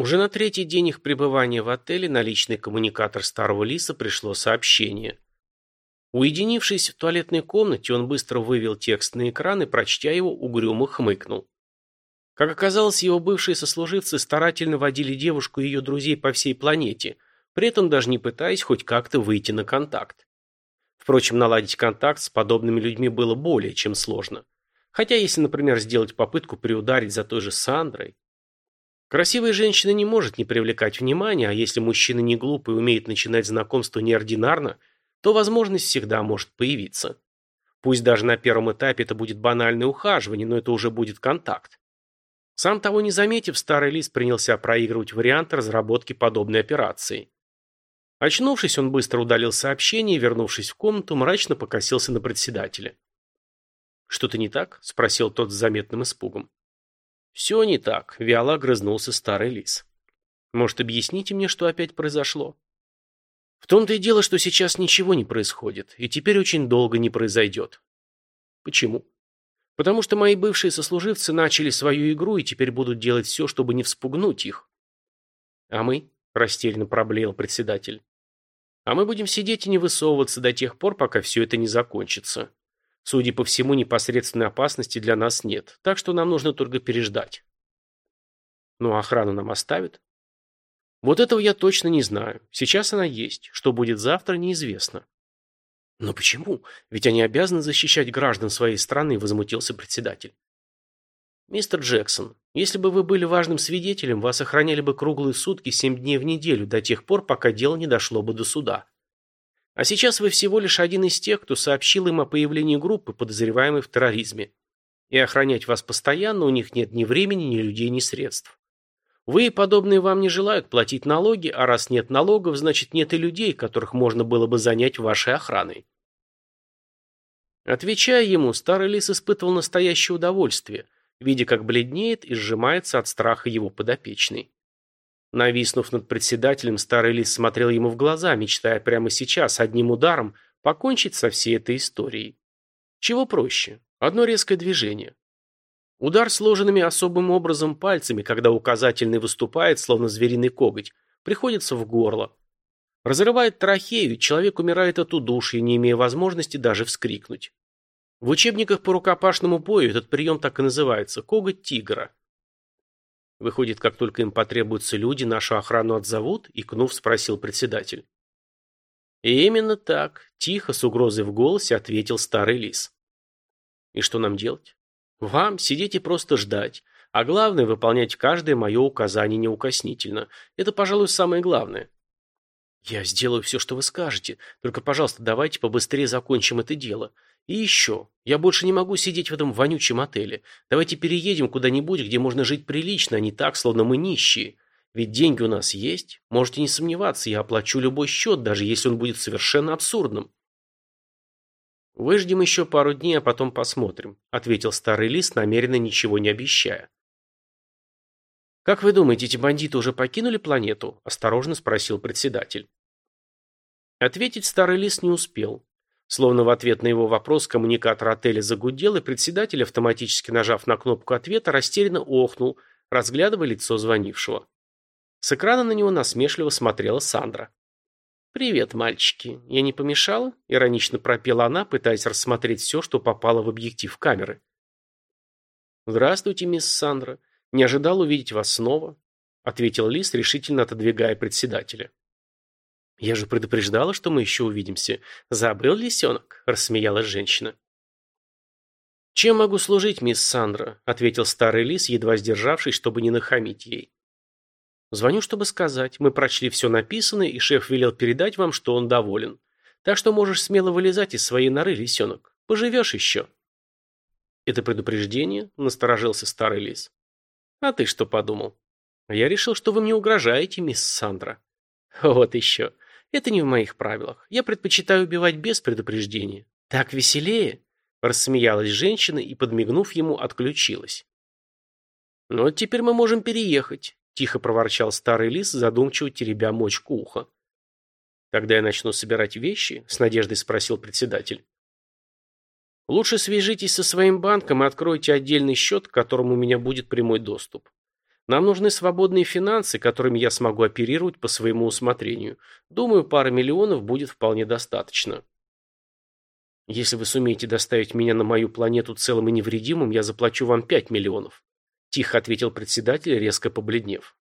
Уже на третий день их пребывания в отеле на личный коммуникатор старого лиса пришло сообщение. Уединившись в туалетной комнате, он быстро вывел текст на экран и, прочтя его, угрюмо хмыкнул. Как оказалось, его бывшие сослуживцы старательно водили девушку и ее друзей по всей планете, при этом даже не пытаясь хоть как-то выйти на контакт. Впрочем, наладить контакт с подобными людьми было более чем сложно. Хотя если, например, сделать попытку приударить за той же Сандрой, Красивая женщина не может не привлекать внимания, а если мужчина не глупый и умеет начинать знакомство неординарно, то возможность всегда может появиться. Пусть даже на первом этапе это будет банальное ухаживание, но это уже будет контакт. Сам того не заметив, старый лис принялся проигрывать вариант разработки подобной операции. Очнувшись, он быстро удалил сообщение и, вернувшись в комнату, мрачно покосился на председателя. «Что-то не так?» – спросил тот с заметным испугом. «Все не так», — вяло огрызнулся старый лис. «Может, объясните мне, что опять произошло?» «В том-то и дело, что сейчас ничего не происходит, и теперь очень долго не произойдет». «Почему?» «Потому что мои бывшие сослуживцы начали свою игру и теперь будут делать все, чтобы не вспугнуть их». «А мы?» — растерянно проблеял председатель. «А мы будем сидеть и не высовываться до тех пор, пока все это не закончится. Судя по всему, непосредственной опасности для нас нет, так что нам нужно только переждать. Ну, охрану нам оставят? Вот этого я точно не знаю. Сейчас она есть. Что будет завтра, неизвестно. Но почему? Ведь они обязаны защищать граждан своей страны, возмутился председатель. Мистер Джексон, если бы вы были важным свидетелем, вас охраняли бы круглые сутки, семь дней в неделю, до тех пор, пока дело не дошло бы до суда. А сейчас вы всего лишь один из тех, кто сообщил им о появлении группы, подозреваемой в терроризме. И охранять вас постоянно у них нет ни времени, ни людей, ни средств. Вы и подобные вам не желают платить налоги, а раз нет налогов, значит нет и людей, которых можно было бы занять вашей охраной. Отвечая ему, старый лис испытывал настоящее удовольствие, видя, как бледнеет и сжимается от страха его подопечный. Нависнув над председателем, старый лис смотрел ему в глаза, мечтая прямо сейчас, одним ударом, покончить со всей этой историей. Чего проще? Одно резкое движение. Удар сложенными особым образом пальцами, когда указательный выступает, словно звериный коготь, приходится в горло. Разрывает трахею, человек умирает от удушья, не имея возможности даже вскрикнуть. В учебниках по рукопашному бою этот прием так и называется – коготь тигра. Выходит, как только им потребуются люди, нашу охрану отзовут? Икнув, спросил председатель. И именно так, тихо, с угрозой в голосе, ответил старый лис. И что нам делать? Вам сидеть и просто ждать. А главное, выполнять каждое мое указание неукоснительно. Это, пожалуй, самое главное. Я сделаю все, что вы скажете. Только, пожалуйста, давайте побыстрее закончим это дело. И еще. Я больше не могу сидеть в этом вонючем отеле. Давайте переедем куда-нибудь, где можно жить прилично, а не так, словно мы нищие. Ведь деньги у нас есть. Можете не сомневаться, я оплачу любой счет, даже если он будет совершенно абсурдным. «Выждем еще пару дней, а потом посмотрим», — ответил старый лис, намеренно ничего не обещая. «Как вы думаете, эти бандиты уже покинули планету?» – осторожно спросил председатель. Ответить старый лис не успел. Словно в ответ на его вопрос коммуникатор отеля загудел, и председатель, автоматически нажав на кнопку ответа, растерянно охнул, разглядывая лицо звонившего. С экрана на него насмешливо смотрела Сандра. «Привет, мальчики. Я не помешала?» – иронично пропела она, пытаясь рассмотреть все, что попало в объектив камеры. «Здравствуйте, мисс Сандра. Не ожидал увидеть вас снова», – ответил Лис, решительно отодвигая председателя. «Я же предупреждала, что мы еще увидимся. Забыл лисенок?» – рассмеялась женщина. «Чем могу служить, мисс Сандра?» – ответил старый лис, едва сдержавшись, чтобы не нахамить ей. «Звоню, чтобы сказать. Мы прочли все написанное, и шеф велел передать вам, что он доволен. Так что можешь смело вылезать из своей норы, лисенок. Поживешь еще». «Это предупреждение?» – насторожился старый лис. «А ты что подумал?» «Я решил, что вы мне угрожаете, мисс Сандра». «Вот еще. Это не в моих правилах. Я предпочитаю убивать без предупреждения. Так веселее. Рассмеялась женщина и, подмигнув ему, отключилась. «Ну, вот теперь мы можем переехать», – тихо проворчал старый лис, задумчиво теребя мочку уха. «Тогда я начну собирать вещи?» – с надеждой спросил председатель. «Лучше свяжитесь со своим банком и откройте отдельный счет, к которому у меня будет прямой доступ. Нам нужны свободные финансы, которыми я смогу оперировать по своему усмотрению. Думаю, пара миллионов будет вполне достаточно. Если вы сумеете доставить меня на мою планету целым и невредимым, я заплачу вам пять миллионов. Тихо ответил председатель, резко побледнев.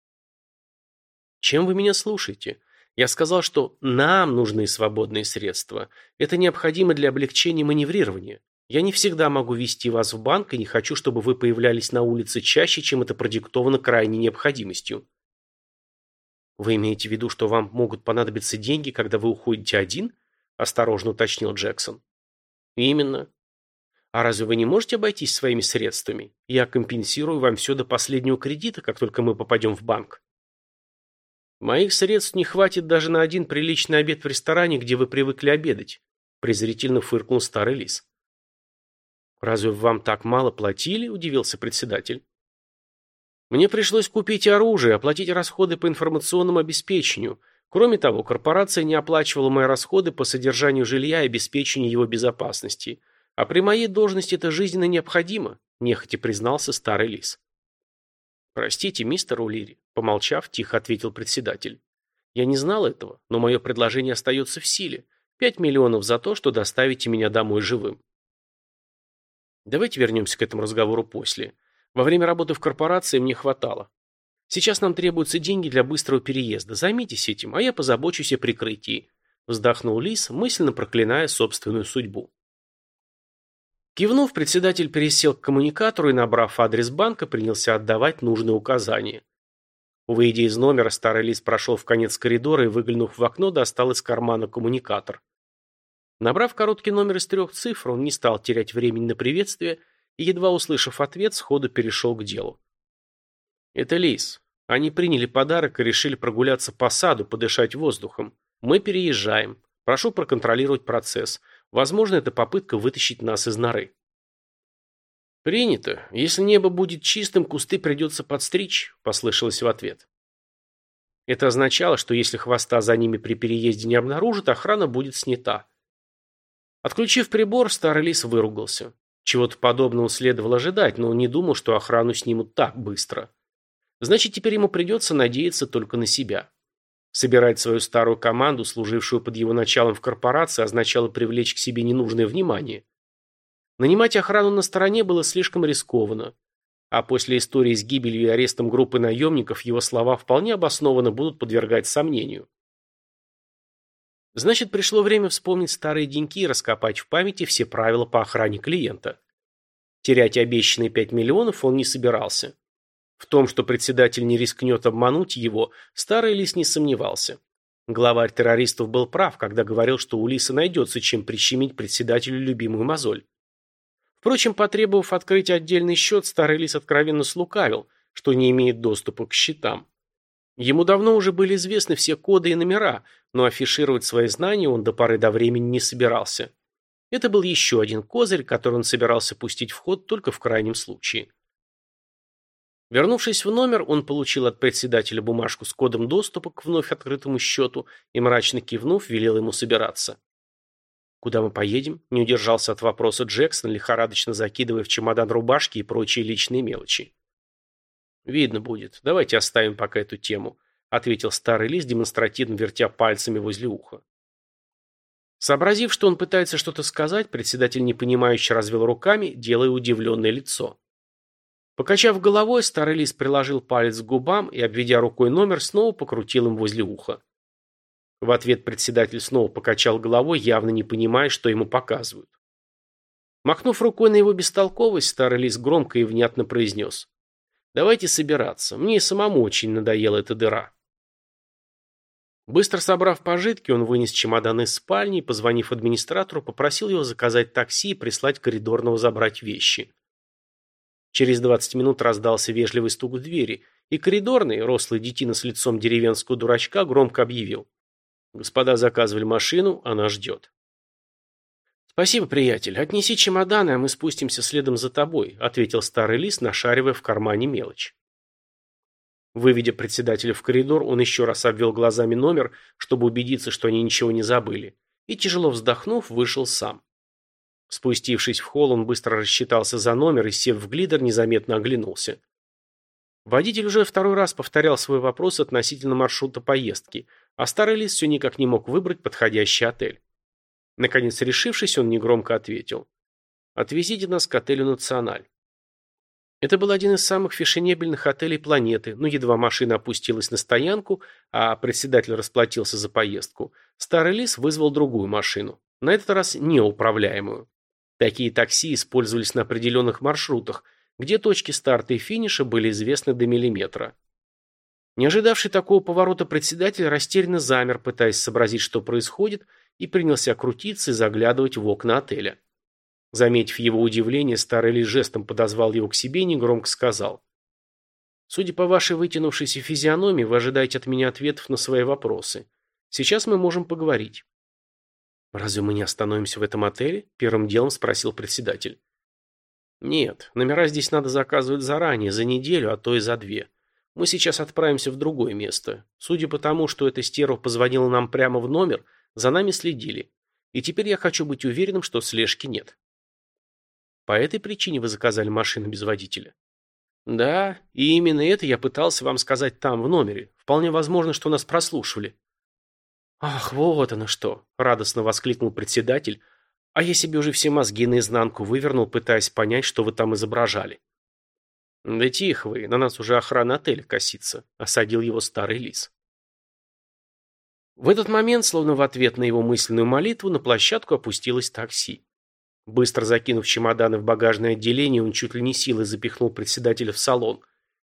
Чем вы меня слушаете? Я сказал, что нам нужны свободные средства. Это необходимо для облегчения маневрирования. Я не всегда могу вести вас в банк и не хочу, чтобы вы появлялись на улице чаще, чем это продиктовано крайней необходимостью. Вы имеете в виду, что вам могут понадобиться деньги, когда вы уходите один? Осторожно уточнил Джексон. Именно. А разве вы не можете обойтись своими средствами? Я компенсирую вам все до последнего кредита, как только мы попадем в банк. Моих средств не хватит даже на один приличный обед в ресторане, где вы привыкли обедать, презрительно фыркнул старый лис. «Разве вам так мало платили?» – удивился председатель. «Мне пришлось купить оружие, оплатить расходы по информационному обеспечению. Кроме того, корпорация не оплачивала мои расходы по содержанию жилья и обеспечению его безопасности. А при моей должности это жизненно необходимо», – нехотя признался старый лис. «Простите, мистер Улири», – помолчав, тихо ответил председатель. «Я не знал этого, но мое предложение остается в силе. Пять миллионов за то, что доставите меня домой живым». Давайте вернемся к этому разговору после. Во время работы в корпорации мне хватало. Сейчас нам требуются деньги для быстрого переезда. Займитесь этим, а я позабочусь о прикрытии. Вздохнул Лис, мысленно проклиная собственную судьбу. Кивнув, председатель пересел к коммуникатору и, набрав адрес банка, принялся отдавать нужные указания. Выйдя из номера, старый лис прошел в конец коридора и, выглянув в окно, достал из кармана коммуникатор. Набрав короткий номер из трех цифр, он не стал терять времени на приветствие и, едва услышав ответ, сходу перешел к делу. «Это Лис. Они приняли подарок и решили прогуляться по саду, подышать воздухом. Мы переезжаем. Прошу проконтролировать процесс. Возможно, это попытка вытащить нас из норы». «Принято. Если небо будет чистым, кусты придется подстричь», – послышалось в ответ. Это означало, что если хвоста за ними при переезде не обнаружат, охрана будет снята. Отключив прибор, старый лис выругался. Чего-то подобного следовало ожидать, но он не думал, что охрану снимут так быстро. Значит, теперь ему придется надеяться только на себя. Собирать свою старую команду, служившую под его началом в корпорации, означало привлечь к себе ненужное внимание. Нанимать охрану на стороне было слишком рискованно. А после истории с гибелью и арестом группы наемников его слова вполне обоснованно будут подвергать сомнению. Значит, пришло время вспомнить старые деньки и раскопать в памяти все правила по охране клиента. Терять обещанные 5 миллионов он не собирался. В том, что председатель не рискнет обмануть его, старый лис не сомневался. Главарь террористов был прав, когда говорил, что у лиса найдется чем прищемить председателю любимую мозоль. Впрочем, потребовав открыть отдельный счет, старый лис откровенно слукавил, что не имеет доступа к счетам. Ему давно уже были известны все коды и номера, но афишировать свои знания он до поры до времени не собирался. Это был еще один козырь, который он собирался пустить в ход только в крайнем случае. Вернувшись в номер, он получил от председателя бумажку с кодом доступа к вновь открытому счету и, мрачно кивнув, велел ему собираться. «Куда мы поедем?» – не удержался от вопроса Джексон, лихорадочно закидывая в чемодан рубашки и прочие личные мелочи. «Видно будет. Давайте оставим пока эту тему», — ответил старый лис, демонстративно вертя пальцами возле уха. Сообразив, что он пытается что-то сказать, председатель непонимающе развел руками, делая удивленное лицо. Покачав головой, старый лис приложил палец к губам и, обведя рукой номер, снова покрутил им возле уха. В ответ председатель снова покачал головой, явно не понимая, что ему показывают. Махнув рукой на его бестолковость, старый лис громко и внятно произнес. Давайте собираться. Мне и самому очень надоела эта дыра. Быстро собрав пожитки, он вынес чемодан из спальни и, позвонив администратору, попросил его заказать такси и прислать коридорного забрать вещи. Через 20 минут раздался вежливый стук в двери, и коридорный, рослый детина с лицом деревенского дурачка, громко объявил. «Господа заказывали машину, она ждет». «Спасибо, приятель. Отнеси чемоданы, а мы спустимся следом за тобой», ответил старый лис, нашаривая в кармане мелочь. Выведя председателя в коридор, он еще раз обвел глазами номер, чтобы убедиться, что они ничего не забыли, и, тяжело вздохнув, вышел сам. Спустившись в холл, он быстро рассчитался за номер и, сев в глидер, незаметно оглянулся. Водитель уже второй раз повторял свой вопрос относительно маршрута поездки, а старый лис все никак не мог выбрать подходящий отель. Наконец, решившись, он негромко ответил. «Отвезите нас к отелю «Националь». Это был один из самых фешенебельных отелей планеты, но едва машина опустилась на стоянку, а председатель расплатился за поездку, старый лис вызвал другую машину, на этот раз неуправляемую. Такие такси использовались на определенных маршрутах – где точки старта и финиша были известны до миллиметра. Не ожидавший такого поворота председатель растерянно замер, пытаясь сообразить, что происходит, и принялся крутиться и заглядывать в окна отеля. Заметив его удивление, старый лишь жестом подозвал его к себе и негромко сказал. «Судя по вашей вытянувшейся физиономии, вы ожидаете от меня ответов на свои вопросы. Сейчас мы можем поговорить». «Разве мы не остановимся в этом отеле?» – первым делом спросил председатель. «Нет, номера здесь надо заказывать заранее, за неделю, а то и за две. Мы сейчас отправимся в другое место. Судя по тому, что эта стерва позвонила нам прямо в номер, за нами следили. И теперь я хочу быть уверенным, что слежки нет». «По этой причине вы заказали машину без водителя?» «Да, и именно это я пытался вам сказать там, в номере. Вполне возможно, что нас прослушивали». «Ах, вот оно что!» – радостно воскликнул председатель, а я себе уже все мозги наизнанку вывернул, пытаясь понять, что вы там изображали. Да тихо вы, на нас уже охрана отеля косится, осадил его старый лис. В этот момент, словно в ответ на его мысленную молитву, на площадку опустилось такси. Быстро закинув чемоданы в багажное отделение, он чуть ли не силой запихнул председателя в салон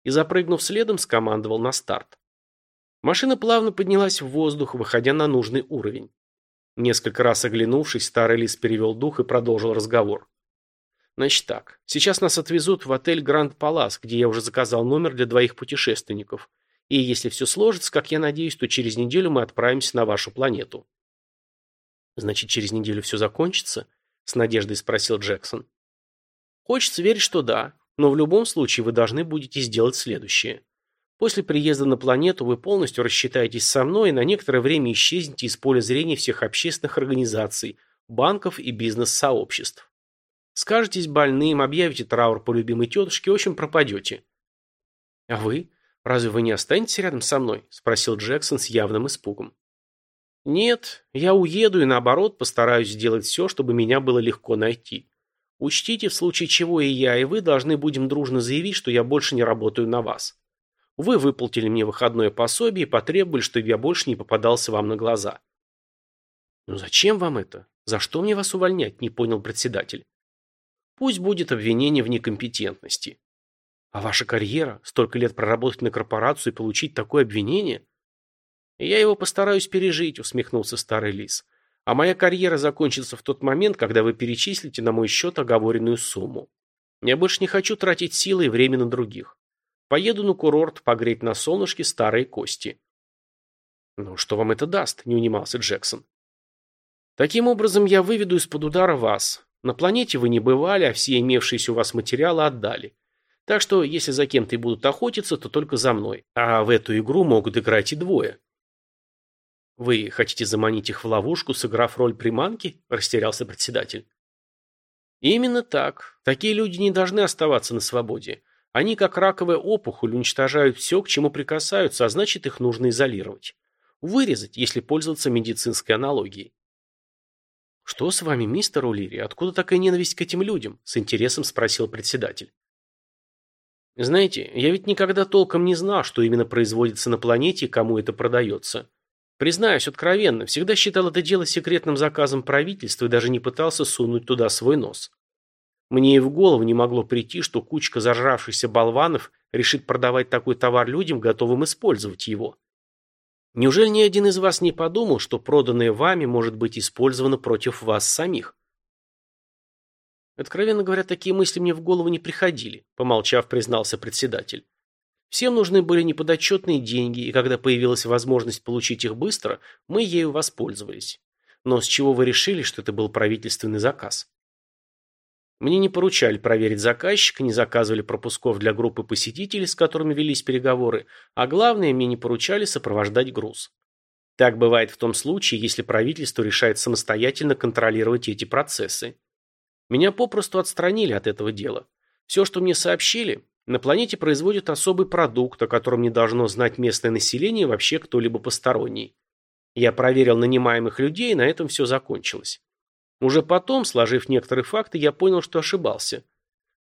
и, запрыгнув следом, скомандовал на старт. Машина плавно поднялась в воздух, выходя на нужный уровень. Несколько раз оглянувшись, старый лис перевел дух и продолжил разговор. Значит так, сейчас нас отвезут в отель Гранд Палас, где я уже заказал номер для двоих путешественников. И если все сложится, как я надеюсь, то через неделю мы отправимся на вашу планету. Значит, через неделю все закончится? С надеждой спросил Джексон. Хочется верить, что да, но в любом случае вы должны будете сделать следующее. После приезда на планету вы полностью рассчитаетесь со мной и на некоторое время исчезнете из поля зрения всех общественных организаций, банков и бизнес-сообществ. Скажетесь больным, объявите траур по любимой тетушке, в общем, пропадете. А вы? Разве вы не останетесь рядом со мной? Спросил Джексон с явным испугом. Нет, я уеду и наоборот постараюсь сделать все, чтобы меня было легко найти. Учтите, в случае чего и я, и вы должны будем дружно заявить, что я больше не работаю на вас. Вы выплатили мне выходное пособие и потребовали, чтобы я больше не попадался вам на глаза. Ну зачем вам это? За что мне вас увольнять? Не понял председатель. Пусть будет обвинение в некомпетентности. А ваша карьера? Столько лет проработать на корпорацию и получить такое обвинение? Я его постараюсь пережить, усмехнулся старый лис. А моя карьера закончится в тот момент, когда вы перечислите на мой счет оговоренную сумму. Я больше не хочу тратить силы и время на других. Поеду на курорт погреть на солнышке старые кости. Ну, что вам это даст? Не унимался Джексон. Таким образом, я выведу из-под удара вас. На планете вы не бывали, а все имевшиеся у вас материалы отдали. Так что, если за кем-то и будут охотиться, то только за мной. А в эту игру могут играть и двое. Вы хотите заманить их в ловушку, сыграв роль приманки? Растерялся председатель. Именно так. Такие люди не должны оставаться на свободе. Они, как раковая опухоль, уничтожают все, к чему прикасаются, а значит, их нужно изолировать. Вырезать, если пользоваться медицинской аналогией. «Что с вами, мистер Улири? Откуда такая ненависть к этим людям?» – с интересом спросил председатель. «Знаете, я ведь никогда толком не знал, что именно производится на планете и кому это продается. Признаюсь откровенно, всегда считал это дело секретным заказом правительства и даже не пытался сунуть туда свой нос. Мне и в голову не могло прийти, что кучка зажравшихся болванов решит продавать такой товар людям, готовым использовать его. Неужели ни один из вас не подумал, что проданное вами может быть использовано против вас самих? Откровенно говоря, такие мысли мне в голову не приходили, помолчав, признался председатель. Всем нужны были неподотчетные деньги, и когда появилась возможность получить их быстро, мы ею воспользовались. Но с чего вы решили, что это был правительственный заказ? Мне не поручали проверить заказчика, не заказывали пропусков для группы посетителей, с которыми велись переговоры, а главное, мне не поручали сопровождать груз. Так бывает в том случае, если правительство решает самостоятельно контролировать эти процессы. Меня попросту отстранили от этого дела. Все, что мне сообщили, На планете производят особый продукт, о котором не должно знать местное население и вообще кто-либо посторонний. Я проверил нанимаемых людей, и на этом все закончилось. Уже потом, сложив некоторые факты, я понял, что ошибался.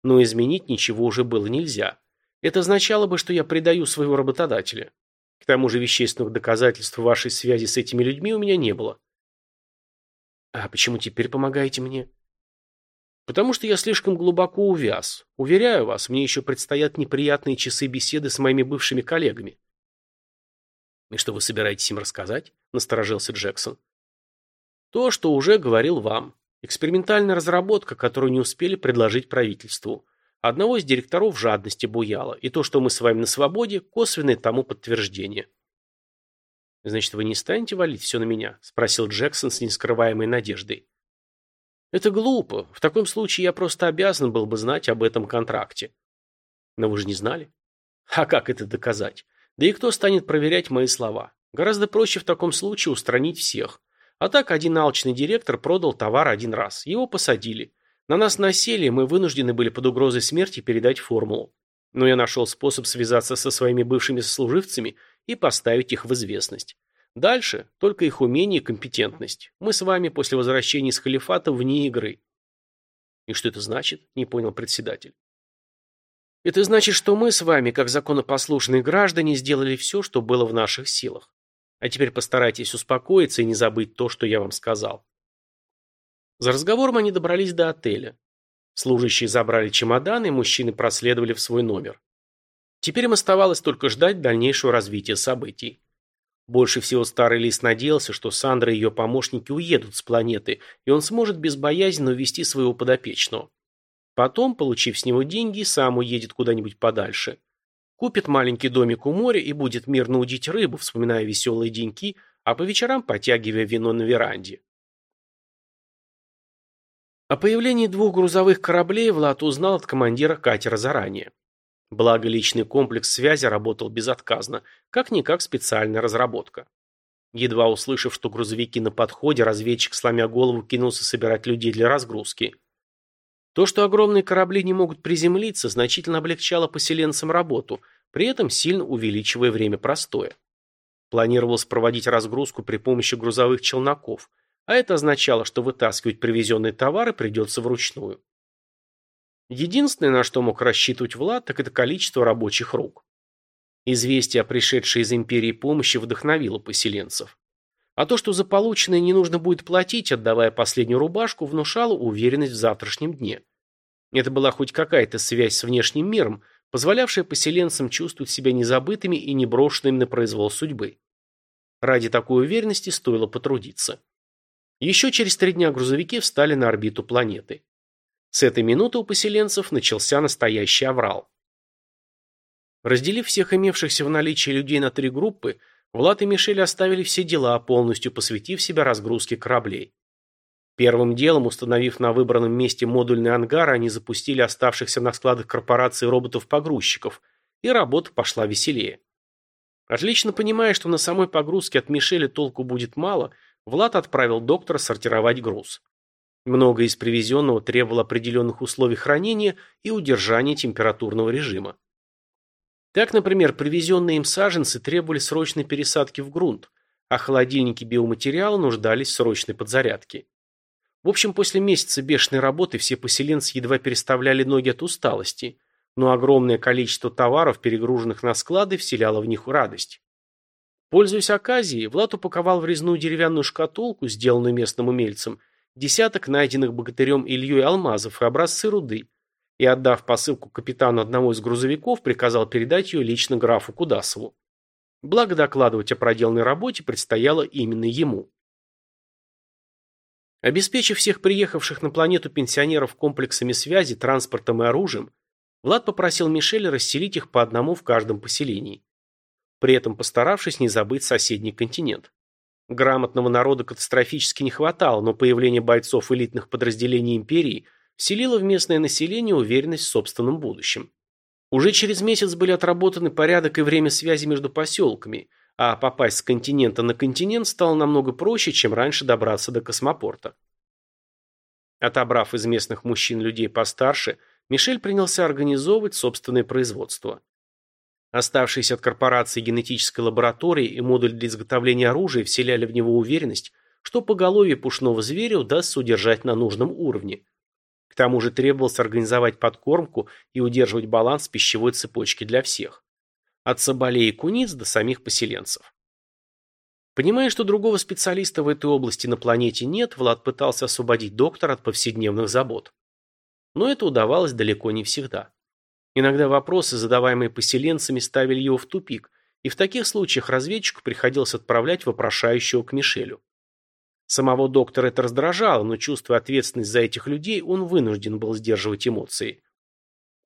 Но изменить ничего уже было нельзя. Это означало бы, что я предаю своего работодателя. К тому же вещественных доказательств вашей связи с этими людьми у меня не было. А почему теперь помогаете мне? Потому что я слишком глубоко увяз. Уверяю вас, мне еще предстоят неприятные часы беседы с моими бывшими коллегами. И что вы собираетесь им рассказать? Насторожился Джексон. То, что уже говорил вам. Экспериментальная разработка, которую не успели предложить правительству. Одного из директоров жадности буяло, и то, что мы с вами на свободе, косвенное тому подтверждение. «Значит, вы не станете валить все на меня?» – спросил Джексон с нескрываемой надеждой. «Это глупо. В таком случае я просто обязан был бы знать об этом контракте». «Но вы же не знали?» «А как это доказать? Да и кто станет проверять мои слова? Гораздо проще в таком случае устранить всех. А так один алчный директор продал товар один раз. Его посадили. На нас насели, мы вынуждены были под угрозой смерти передать формулу. Но я нашел способ связаться со своими бывшими сослуживцами и поставить их в известность. Дальше только их умение и компетентность. Мы с вами после возвращения из халифата вне игры. И что это значит? Не понял председатель. Это значит, что мы с вами, как законопослушные граждане, сделали все, что было в наших силах. А теперь постарайтесь успокоиться и не забыть то, что я вам сказал. За разговором они добрались до отеля. Служащие забрали чемоданы, и мужчины проследовали в свой номер. Теперь им оставалось только ждать дальнейшего развития событий. Больше всего старый лис надеялся, что Сандра и ее помощники уедут с планеты, и он сможет безбоязненно увести своего подопечного. Потом, получив с него деньги, сам уедет куда-нибудь подальше. Купит маленький домик у моря и будет мирно удить рыбу, вспоминая веселые деньки, а по вечерам потягивая вино на веранде. О появлении двух грузовых кораблей Влад узнал от командира катера заранее. Благо личный комплекс связи работал безотказно, как-никак специальная разработка. Едва услышав, что грузовики на подходе, разведчик, сломя голову, кинулся собирать людей для разгрузки. То, что огромные корабли не могут приземлиться, значительно облегчало поселенцам работу, при этом сильно увеличивая время простоя. Планировалось проводить разгрузку при помощи грузовых челноков, а это означало, что вытаскивать привезенные товары придется вручную. Единственное, на что мог рассчитывать Влад, так это количество рабочих рук. Известие о пришедшей из империи помощи вдохновило поселенцев. А то, что за полученное не нужно будет платить, отдавая последнюю рубашку, внушало уверенность в завтрашнем дне. Это была хоть какая-то связь с внешним миром, позволявшая поселенцам чувствовать себя незабытыми и не брошенными на произвол судьбы. Ради такой уверенности стоило потрудиться. Еще через три дня грузовики встали на орбиту планеты. С этой минуты у поселенцев начался настоящий аврал. Разделив всех имевшихся в наличии людей на три группы, Влад и Мишель оставили все дела, полностью посвятив себя разгрузке кораблей. Первым делом, установив на выбранном месте модульный ангар, они запустили оставшихся на складах корпорации роботов-погрузчиков, и работа пошла веселее. Отлично понимая, что на самой погрузке от Мишеля толку будет мало, Влад отправил доктора сортировать груз. Многое из привезенного требовало определенных условий хранения и удержания температурного режима. Так, например, привезенные им саженцы требовали срочной пересадки в грунт, а холодильники биоматериала нуждались в срочной подзарядке. В общем, после месяца бешеной работы все поселенцы едва переставляли ноги от усталости, но огромное количество товаров, перегруженных на склады, вселяло в них радость. Пользуясь оказией, Влад упаковал в резную деревянную шкатулку, сделанную местным умельцем, десяток найденных богатырем Ильей алмазов и образцы руды, и, отдав посылку капитану одного из грузовиков, приказал передать ее лично графу Кудасову. Благо докладывать о проделанной работе предстояло именно ему. Обеспечив всех приехавших на планету пенсионеров комплексами связи, транспортом и оружием, Влад попросил Мишеля расселить их по одному в каждом поселении при этом постаравшись не забыть соседний континент. Грамотного народа катастрофически не хватало, но появление бойцов элитных подразделений империи вселило в местное население уверенность в собственном будущем. Уже через месяц были отработаны порядок и время связи между поселками, а попасть с континента на континент стало намного проще, чем раньше добраться до космопорта. Отобрав из местных мужчин людей постарше, Мишель принялся организовывать собственное производство. Оставшиеся от корпорации генетической лаборатории и модуль для изготовления оружия вселяли в него уверенность, что поголовье пушного зверя удастся удержать на нужном уровне. К тому же требовалось организовать подкормку и удерживать баланс пищевой цепочки для всех. От соболей и куниц до самих поселенцев. Понимая, что другого специалиста в этой области на планете нет, Влад пытался освободить доктора от повседневных забот. Но это удавалось далеко не всегда. Иногда вопросы, задаваемые поселенцами, ставили его в тупик, и в таких случаях разведчику приходилось отправлять вопрошающего к Мишелю. Самого доктора это раздражало, но чувствуя ответственность за этих людей, он вынужден был сдерживать эмоции.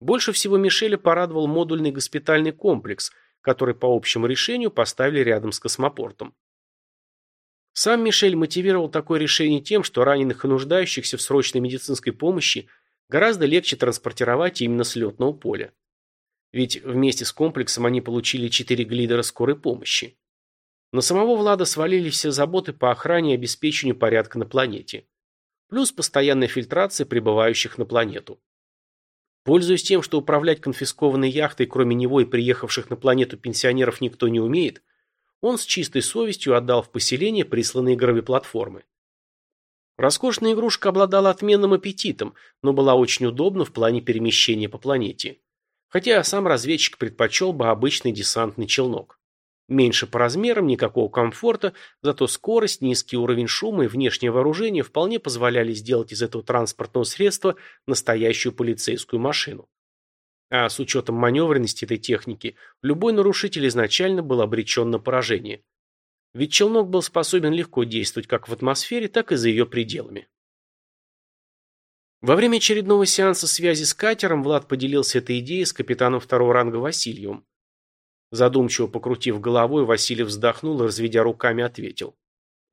Больше всего Мишеля порадовал модульный госпитальный комплекс, который по общему решению поставили рядом с космопортом. Сам Мишель мотивировал такое решение тем, что раненых и нуждающихся в срочной медицинской помощи гораздо легче транспортировать именно с летного поля. Ведь вместе с комплексом они получили четыре глидера скорой помощи. На самого Влада свалились все заботы по охране и обеспечению порядка на планете. Плюс постоянная фильтрация прибывающих на планету. Пользуясь тем, что управлять конфискованной яхтой, кроме него и приехавших на планету пенсионеров, никто не умеет, он с чистой совестью отдал в поселение присланные гравиплатформы. Роскошная игрушка обладала отменным аппетитом, но была очень удобна в плане перемещения по планете. Хотя сам разведчик предпочел бы обычный десантный челнок. Меньше по размерам, никакого комфорта, зато скорость, низкий уровень шума и внешнее вооружение вполне позволяли сделать из этого транспортного средства настоящую полицейскую машину. А с учетом маневренности этой техники, любой нарушитель изначально был обречен на поражение. Ведь челнок был способен легко действовать как в атмосфере, так и за ее пределами. Во время очередного сеанса связи с катером Влад поделился этой идеей с капитаном второго ранга Васильевым. Задумчиво покрутив головой, Васильев вздохнул и, разведя руками, ответил.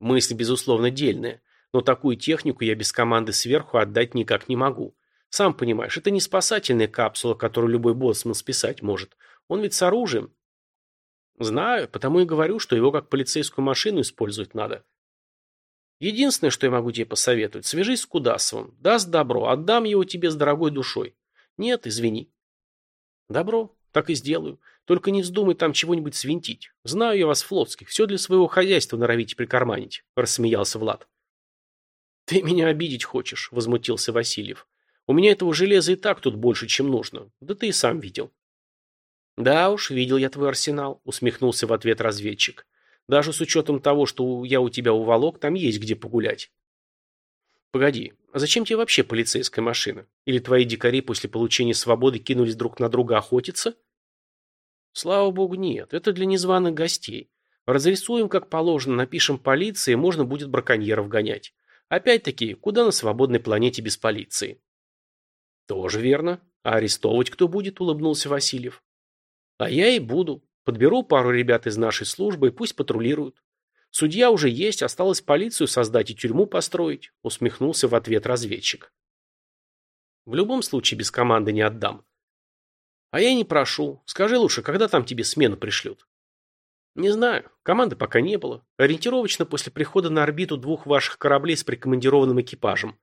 Мысль, безусловно, дельная, но такую технику я без команды сверху отдать никак не могу. Сам понимаешь, это не спасательная капсула, которую любой боссман списать может. Он ведь с оружием. Знаю, потому и говорю, что его как полицейскую машину использовать надо. Единственное, что я могу тебе посоветовать, свяжись с Кудасовым. Даст добро, отдам его тебе с дорогой душой. Нет, извини. Добро, так и сделаю. Только не вздумай там чего-нибудь свинтить. Знаю я вас, флотских, все для своего хозяйства норовите прикарманить, рассмеялся Влад. Ты меня обидеть хочешь, возмутился Васильев. У меня этого железа и так тут больше, чем нужно. Да ты и сам видел. Да уж, видел я твой арсенал, усмехнулся в ответ разведчик. Даже с учетом того, что я у тебя уволок, там есть где погулять. Погоди, а зачем тебе вообще полицейская машина? Или твои дикари после получения свободы кинулись друг на друга охотиться? Слава богу, нет. Это для незваных гостей. Разрисуем, как положено, напишем полиции, можно будет браконьеров гонять. Опять-таки, куда на свободной планете без полиции? Тоже верно. А арестовывать кто будет, улыбнулся Васильев. А я и буду. Подберу пару ребят из нашей службы и пусть патрулируют. Судья уже есть, осталось полицию создать и тюрьму построить, усмехнулся в ответ разведчик. В любом случае без команды не отдам. А я не прошу. Скажи лучше, когда там тебе смену пришлют? Не знаю. Команды пока не было. Ориентировочно после прихода на орбиту двух ваших кораблей с прикомандированным экипажем.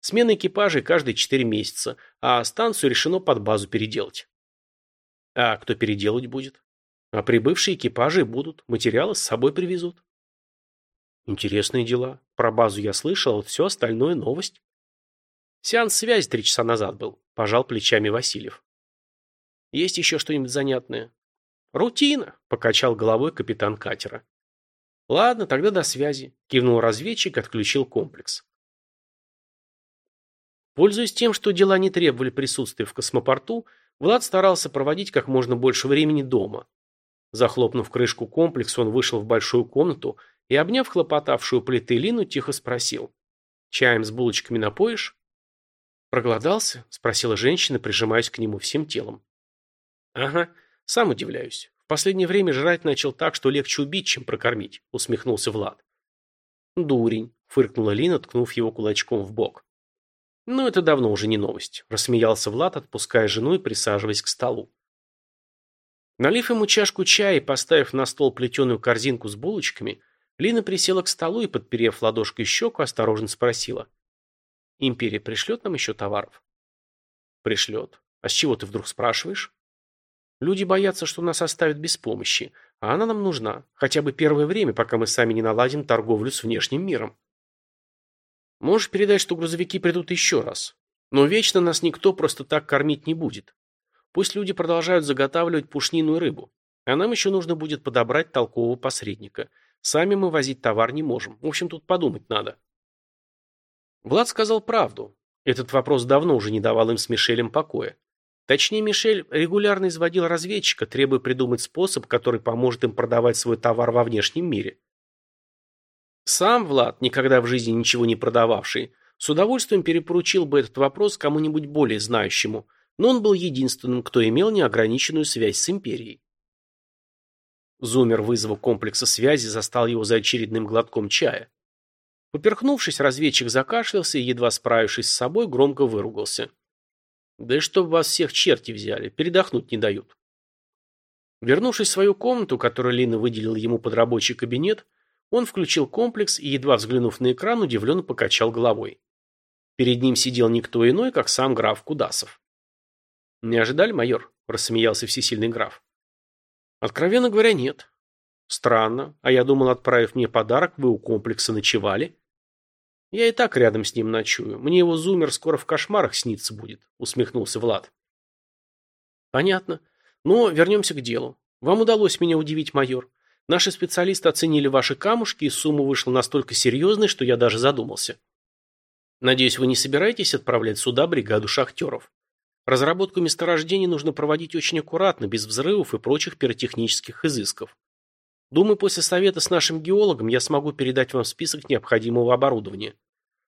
Смена экипажей каждые четыре месяца, а станцию решено под базу переделать. А кто переделать будет? А прибывшие экипажи будут, материалы с собой привезут. Интересные дела. Про базу я слышал, а вот все остальное новость. Сеанс связи три часа назад был, пожал плечами Васильев. Есть еще что-нибудь занятное? Рутина, покачал головой капитан катера. Ладно, тогда до связи, кивнул разведчик, отключил комплекс. Пользуясь тем, что дела не требовали присутствия в космопорту, Влад старался проводить как можно больше времени дома. Захлопнув крышку комплекса, он вышел в большую комнату и, обняв хлопотавшую плиты Лину, тихо спросил. «Чаем с булочками напоишь?» «Проголодался?» – спросила женщина, прижимаясь к нему всем телом. «Ага, сам удивляюсь. В последнее время жрать начал так, что легче убить, чем прокормить», – усмехнулся Влад. «Дурень», – фыркнула Лина, ткнув его кулачком в бок. «Ну, это давно уже не новость», – рассмеялся Влад, отпуская жену и присаживаясь к столу. Налив ему чашку чая и поставив на стол плетеную корзинку с булочками, Лина присела к столу и, подперев ладошкой щеку, осторожно спросила. «Империя пришлет нам еще товаров?» Пришлет. А с чего ты вдруг спрашиваешь? Люди боятся, что нас оставят без помощи, а она нам нужна, хотя бы первое время, пока мы сами не наладим торговлю с внешним миром. Можешь передать, что грузовики придут еще раз. Но вечно нас никто просто так кормить не будет. Пусть люди продолжают заготавливать пушнину и рыбу. А нам еще нужно будет подобрать толкового посредника. Сами мы возить товар не можем. В общем, тут подумать надо. Влад сказал правду. Этот вопрос давно уже не давал им с Мишелем покоя. Точнее, Мишель регулярно изводил разведчика, требуя придумать способ, который поможет им продавать свой товар во внешнем мире. Сам Влад, никогда в жизни ничего не продававший, с удовольствием перепоручил бы этот вопрос кому-нибудь более знающему, но он был единственным, кто имел неограниченную связь с империей. Зумер вызова комплекса связи застал его за очередным глотком чая. Поперхнувшись, разведчик закашлялся и, едва справившись с собой, громко выругался. Да и чтоб вас всех черти взяли, передохнуть не дают. Вернувшись в свою комнату, которую Лина выделила ему под рабочий кабинет, он включил комплекс и, едва взглянув на экран, удивленно покачал головой. Перед ним сидел никто иной, как сам граф Кудасов. «Не ожидали, майор?» – рассмеялся всесильный граф. «Откровенно говоря, нет. Странно. А я думал, отправив мне подарок, вы у комплекса ночевали?» «Я и так рядом с ним ночую. Мне его зумер скоро в кошмарах снится будет», — усмехнулся Влад. «Понятно. Но вернемся к делу. Вам удалось меня удивить, майор. Наши специалисты оценили ваши камушки, и сумма вышла настолько серьезной, что я даже задумался. Надеюсь, вы не собираетесь отправлять сюда бригаду шахтеров. Разработку месторождений нужно проводить очень аккуратно, без взрывов и прочих пиротехнических изысков. Думаю, после совета с нашим геологом я смогу передать вам список необходимого оборудования.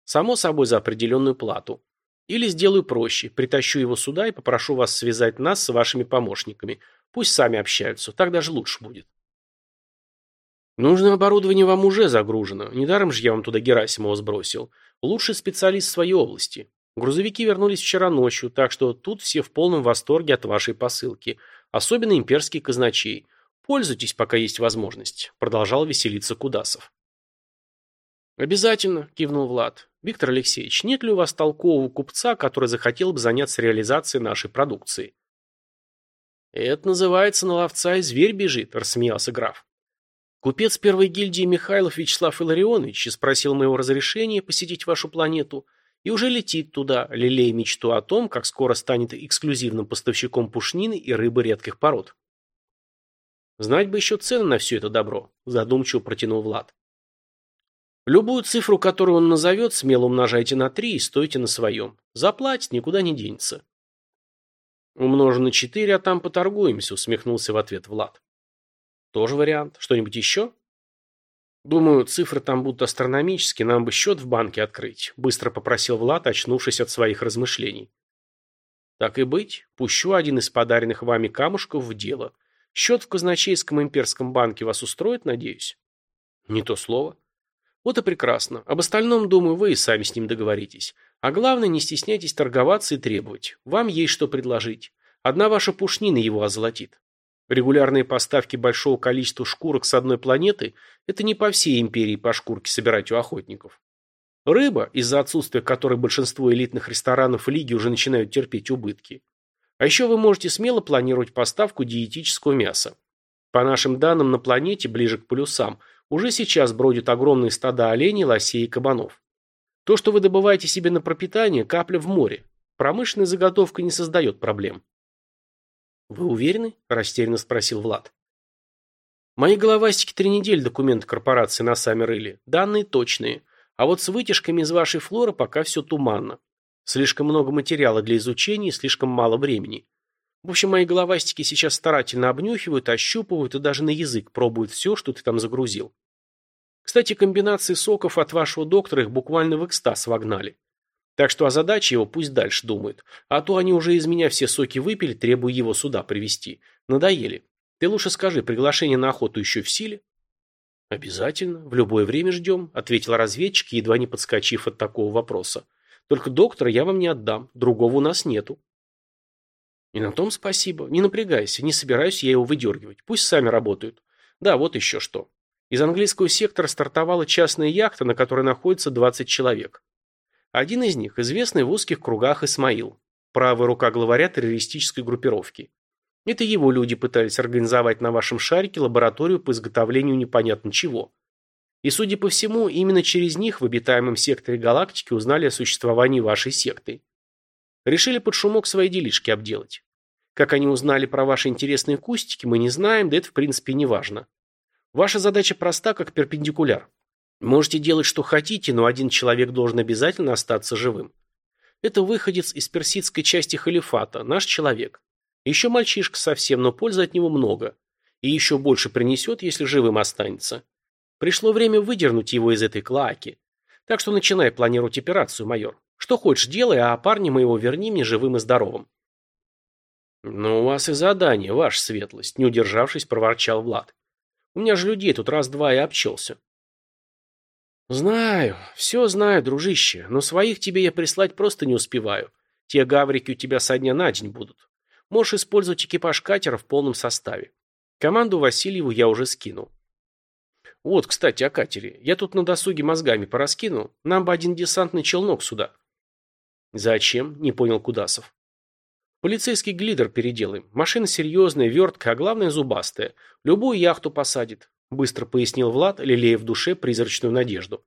Само собой, за определенную плату. Или сделаю проще, притащу его сюда и попрошу вас связать нас с вашими помощниками. Пусть сами общаются, так даже лучше будет. Нужное оборудование вам уже загружено. Недаром же я вам туда Герасимова сбросил. Лучший специалист в своей области. Грузовики вернулись вчера ночью, так что тут все в полном восторге от вашей посылки. Особенно имперский казначей – Пользуйтесь, пока есть возможность, продолжал веселиться Кудасов. Обязательно, кивнул Влад. Виктор Алексеевич, нет ли у вас толкового купца, который захотел бы заняться реализацией нашей продукции? Это называется на ловца и зверь бежит, рассмеялся граф. Купец первой гильдии Михайлов Вячеслав Илларионович спросил моего разрешения посетить вашу планету и уже летит туда, лелея мечту о том, как скоро станет эксклюзивным поставщиком пушнины и рыбы редких пород. Знать бы еще цены на все это добро, задумчиво протянул Влад. Любую цифру, которую он назовет, смело умножайте на три и стойте на своем. Заплатит, никуда не денется. Умножу на четыре, а там поторгуемся, усмехнулся в ответ Влад. Тоже вариант. Что-нибудь еще? Думаю, цифры там будут астрономические, нам бы счет в банке открыть, быстро попросил Влад, очнувшись от своих размышлений. Так и быть, пущу один из подаренных вами камушков в дело. Счет в казначейском имперском банке вас устроит, надеюсь? Не то слово. Вот и прекрасно. Об остальном, думаю, вы и сами с ним договоритесь. А главное, не стесняйтесь торговаться и требовать. Вам есть что предложить. Одна ваша пушнина его озолотит. Регулярные поставки большого количества шкурок с одной планеты – это не по всей империи по шкурке собирать у охотников. Рыба, из-за отсутствия которой большинство элитных ресторанов лиги уже начинают терпеть убытки. А еще вы можете смело планировать поставку диетического мяса. По нашим данным, на планете, ближе к полюсам, уже сейчас бродят огромные стада оленей, лосей и кабанов. То, что вы добываете себе на пропитание, капля в море. Промышленная заготовка не создает проблем. «Вы уверены?» – растерянно спросил Влад. «Мои головастики три недели документы корпорации на сами рыли. Данные точные. А вот с вытяжками из вашей флоры пока все туманно. Слишком много материала для изучения и слишком мало времени. В общем, мои головастики сейчас старательно обнюхивают, ощупывают и даже на язык пробуют все, что ты там загрузил. Кстати, комбинации соков от вашего доктора их буквально в экстаз вогнали. Так что о задаче его пусть дальше думает. А то они уже из меня все соки выпили, требуя его сюда привести. Надоели. Ты лучше скажи, приглашение на охоту еще в силе? Обязательно. В любое время ждем, ответил разведчик, едва не подскочив от такого вопроса. Только доктора я вам не отдам, другого у нас нету. И на том спасибо. Не напрягайся, не собираюсь я его выдергивать. Пусть сами работают. Да, вот еще что. Из английского сектора стартовала частная яхта, на которой находится 20 человек. Один из них – известный в узких кругах Исмаил. правая рука главаря террористической группировки. Это его люди пытались организовать на вашем шарике лабораторию по изготовлению непонятно чего. И, судя по всему, именно через них в обитаемом секторе галактики узнали о существовании вашей секты. Решили под шумок свои делишки обделать. Как они узнали про ваши интересные кустики, мы не знаем, да это в принципе не важно. Ваша задача проста, как перпендикуляр. Можете делать, что хотите, но один человек должен обязательно остаться живым. Это выходец из персидской части халифата, наш человек. Еще мальчишка совсем, но пользы от него много. И еще больше принесет, если живым останется. Пришло время выдернуть его из этой клоаки. Так что начинай планировать операцию, майор. Что хочешь, делай, а парня моего верни мне живым и здоровым. «Ну, у вас и задание, ваша светлость», — не удержавшись, проворчал Влад. «У меня же людей тут раз-два и обчелся». «Знаю, все знаю, дружище, но своих тебе я прислать просто не успеваю. Те гаврики у тебя со дня на день будут. Можешь использовать экипаж катера в полном составе. Команду Васильеву я уже скинул. Вот, кстати, о катере. Я тут на досуге мозгами пораскинул. Нам бы один десантный челнок сюда. Зачем? Не понял Кудасов. Полицейский глидер переделаем. Машина серьезная, верткая, а главное зубастая. Любую яхту посадит. Быстро пояснил Влад, лелея в душе призрачную надежду.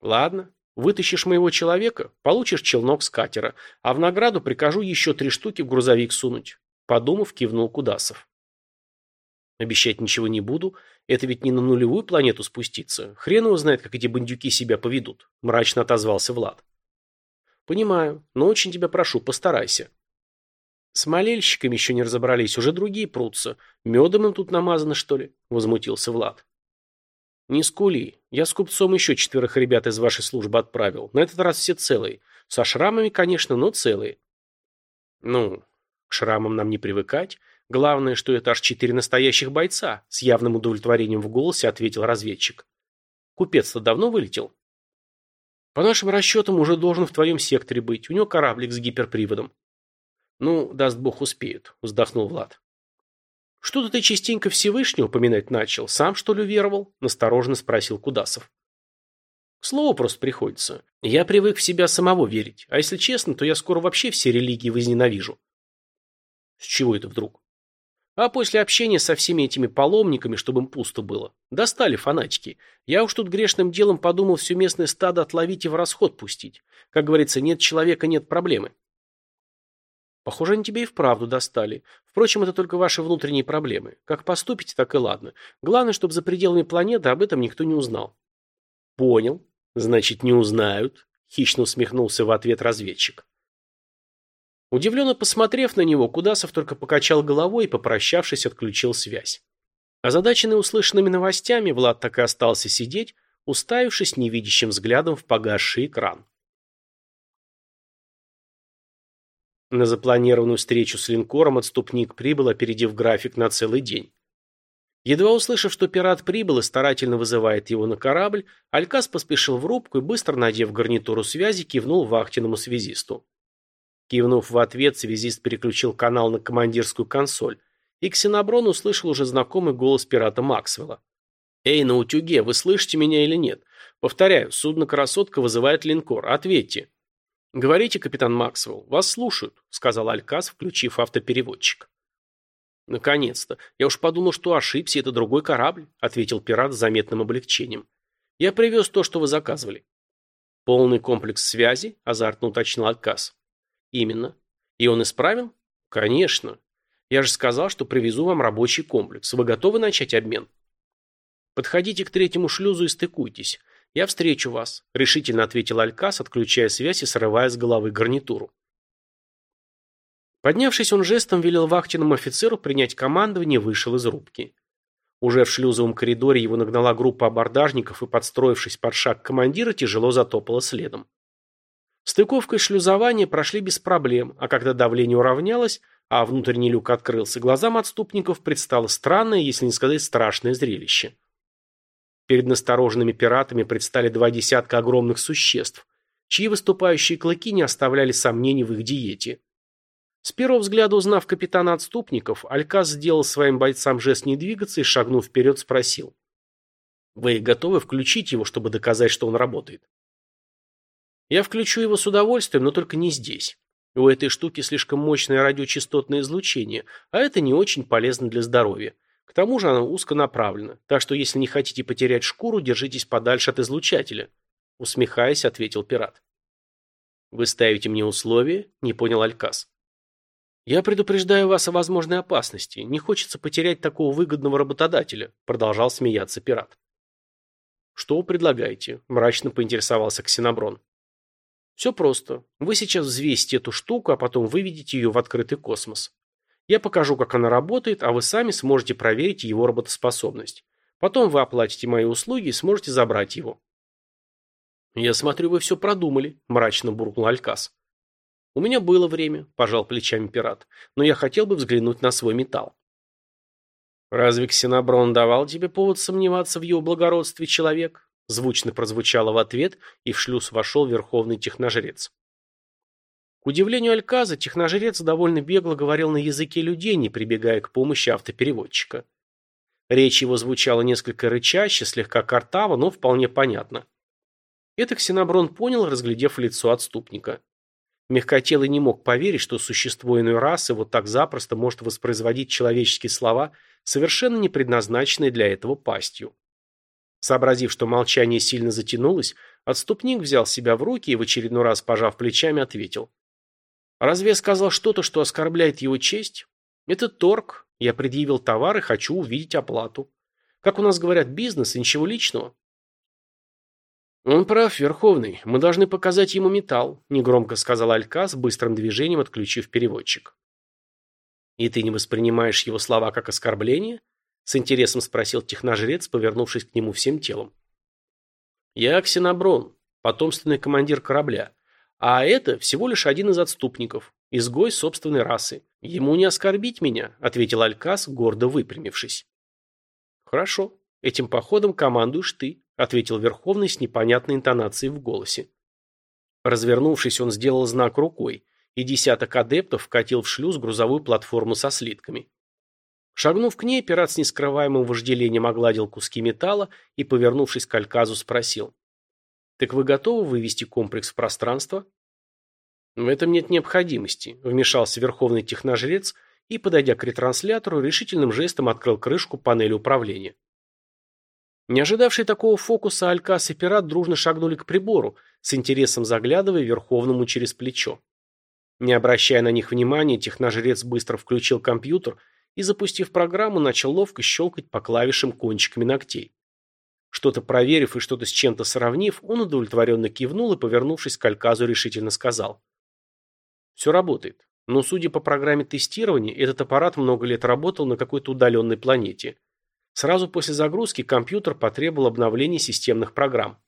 Ладно, Вытащишь моего человека, получишь челнок с катера, а в награду прикажу еще три штуки в грузовик сунуть. Подумав, кивнул Кудасов. Обещать ничего не буду, это ведь не на нулевую планету спуститься. Хрен его знает, как эти бандюки себя поведут, мрачно отозвался Влад. Понимаю, но очень тебя прошу, постарайся. С молельщиками еще не разобрались, уже другие прутся. Медом им тут намазано, что ли? Возмутился Влад. «Не скули. Я с купцом еще четверых ребят из вашей службы отправил. На этот раз все целые. Со шрамами, конечно, но целые». «Ну, к шрамам нам не привыкать. Главное, что это аж четыре настоящих бойца», с явным удовлетворением в голосе ответил разведчик. «Купец-то давно вылетел?» «По нашим расчетам, уже должен в твоем секторе быть. У него кораблик с гиперприводом». «Ну, даст бог, успеют», вздохнул Влад. «Что-то ты частенько Всевышнего упоминать начал. Сам, что ли, уверовал?» – настороженно спросил Кудасов. К слову просто приходится. Я привык в себя самого верить. А если честно, то я скоро вообще все религии возненавижу. С чего это вдруг? А после общения со всеми этими паломниками, чтобы им пусто было. Достали фанатики. Я уж тут грешным делом подумал все местное стадо отловить и в расход пустить. Как говорится, нет человека, нет проблемы. Похоже, они тебе и вправду достали. Впрочем, это только ваши внутренние проблемы. Как поступите, так и ладно. Главное, чтобы за пределами планеты об этом никто не узнал. Понял. Значит, не узнают. Хищно усмехнулся в ответ разведчик. Удивленно посмотрев на него, Кудасов только покачал головой и, попрощавшись, отключил связь. Озадаченный услышанными новостями, Влад так и остался сидеть, уставившись невидящим взглядом в погасший экран. На запланированную встречу с линкором отступник прибыл, опередив график на целый день. Едва услышав, что пират прибыл и старательно вызывает его на корабль, Алькас поспешил в рубку и, быстро надев гарнитуру связи, кивнул вахтенному связисту. Кивнув в ответ, связист переключил канал на командирскую консоль, и Ксеноброн услышал уже знакомый голос пирата Максвелла. «Эй, на утюге, вы слышите меня или нет? Повторяю, судно «Красотка» вызывает линкор. Ответьте». «Говорите, капитан Максвелл, вас слушают», — сказал Алькас, включив автопереводчик. «Наконец-то. Я уж подумал, что ошибся, это другой корабль», — ответил пират с заметным облегчением. «Я привез то, что вы заказывали». «Полный комплекс связи?» — азартно уточнил Алькас. «Именно. И он исправил?» «Конечно. Я же сказал, что привезу вам рабочий комплекс. Вы готовы начать обмен?» «Подходите к третьему шлюзу и стыкуйтесь. «Я встречу вас», – решительно ответил Алькас, отключая связь и срывая с головы гарнитуру. Поднявшись, он жестом велел вахтенному офицеру принять командование и вышел из рубки. Уже в шлюзовом коридоре его нагнала группа абордажников и, подстроившись под шаг командира, тяжело затопала следом. Стыковка и шлюзование прошли без проблем, а когда давление уравнялось, а внутренний люк открылся, глазам отступников предстало странное, если не сказать страшное зрелище. Перед настороженными пиратами предстали два десятка огромных существ, чьи выступающие клыки не оставляли сомнений в их диете. С первого взгляда узнав капитана отступников, Алькас сделал своим бойцам жест не двигаться и, шагнув вперед, спросил. «Вы готовы включить его, чтобы доказать, что он работает?» «Я включу его с удовольствием, но только не здесь. У этой штуки слишком мощное радиочастотное излучение, а это не очень полезно для здоровья. К тому же она узконаправлена, так что если не хотите потерять шкуру, держитесь подальше от излучателя. Усмехаясь, ответил пират. Вы ставите мне условия? Не понял Алькас. Я предупреждаю вас о возможной опасности. Не хочется потерять такого выгодного работодателя, продолжал смеяться пират. Что вы предлагаете? Мрачно поинтересовался Ксеноброн. Все просто. Вы сейчас взвесите эту штуку, а потом выведете ее в открытый космос. Я покажу, как она работает, а вы сами сможете проверить его работоспособность. Потом вы оплатите мои услуги и сможете забрать его. Я смотрю, вы все продумали, мрачно буркнул Алькас. У меня было время, пожал плечами пират, но я хотел бы взглянуть на свой металл. Разве Ксеноброн давал тебе повод сомневаться в его благородстве, человек? Звучно прозвучало в ответ, и в шлюз вошел верховный техножрец. К удивлению Альказа, техножрец довольно бегло говорил на языке людей, не прибегая к помощи автопереводчика. Речь его звучала несколько рычаще, слегка картаво, но вполне понятно. Это Ксеноброн понял, разглядев лицо отступника. Мягкотелый не мог поверить, что существо иной расы вот так запросто может воспроизводить человеческие слова, совершенно не предназначенные для этого пастью. Сообразив, что молчание сильно затянулось, отступник взял себя в руки и в очередной раз, пожав плечами, ответил. Разве я сказал что-то, что оскорбляет его честь? Это торг. Я предъявил товар и хочу увидеть оплату. Как у нас говорят, бизнес и ничего личного. Он прав, Верховный. Мы должны показать ему металл, негромко сказал Алькас, быстрым движением отключив переводчик. И ты не воспринимаешь его слова как оскорбление? С интересом спросил техножрец, повернувшись к нему всем телом. Я Ксеноброн, потомственный командир корабля. А это всего лишь один из отступников, изгой собственной расы. Ему не оскорбить меня, ответил Алькас, гордо выпрямившись. Хорошо, этим походом командуешь ты, ответил Верховный с непонятной интонацией в голосе. Развернувшись, он сделал знак рукой, и десяток адептов вкатил в шлюз грузовую платформу со слитками. Шагнув к ней, пират с нескрываемым вожделением огладил куски металла и, повернувшись к Альказу, спросил. Так вы готовы вывести комплекс в пространство? В этом нет необходимости, вмешался верховный техножрец и, подойдя к ретранслятору, решительным жестом открыл крышку панели управления. Не ожидавший такого фокуса, Алькас и пират дружно шагнули к прибору, с интересом заглядывая Верховному через плечо. Не обращая на них внимания, техножрец быстро включил компьютер и, запустив программу, начал ловко щелкать по клавишам кончиками ногтей. Что-то проверив и что-то с чем-то сравнив, он удовлетворенно кивнул и, повернувшись к Альказу, решительно сказал. «Все работает. Но, судя по программе тестирования, этот аппарат много лет работал на какой-то удаленной планете. Сразу после загрузки компьютер потребовал обновления системных программ.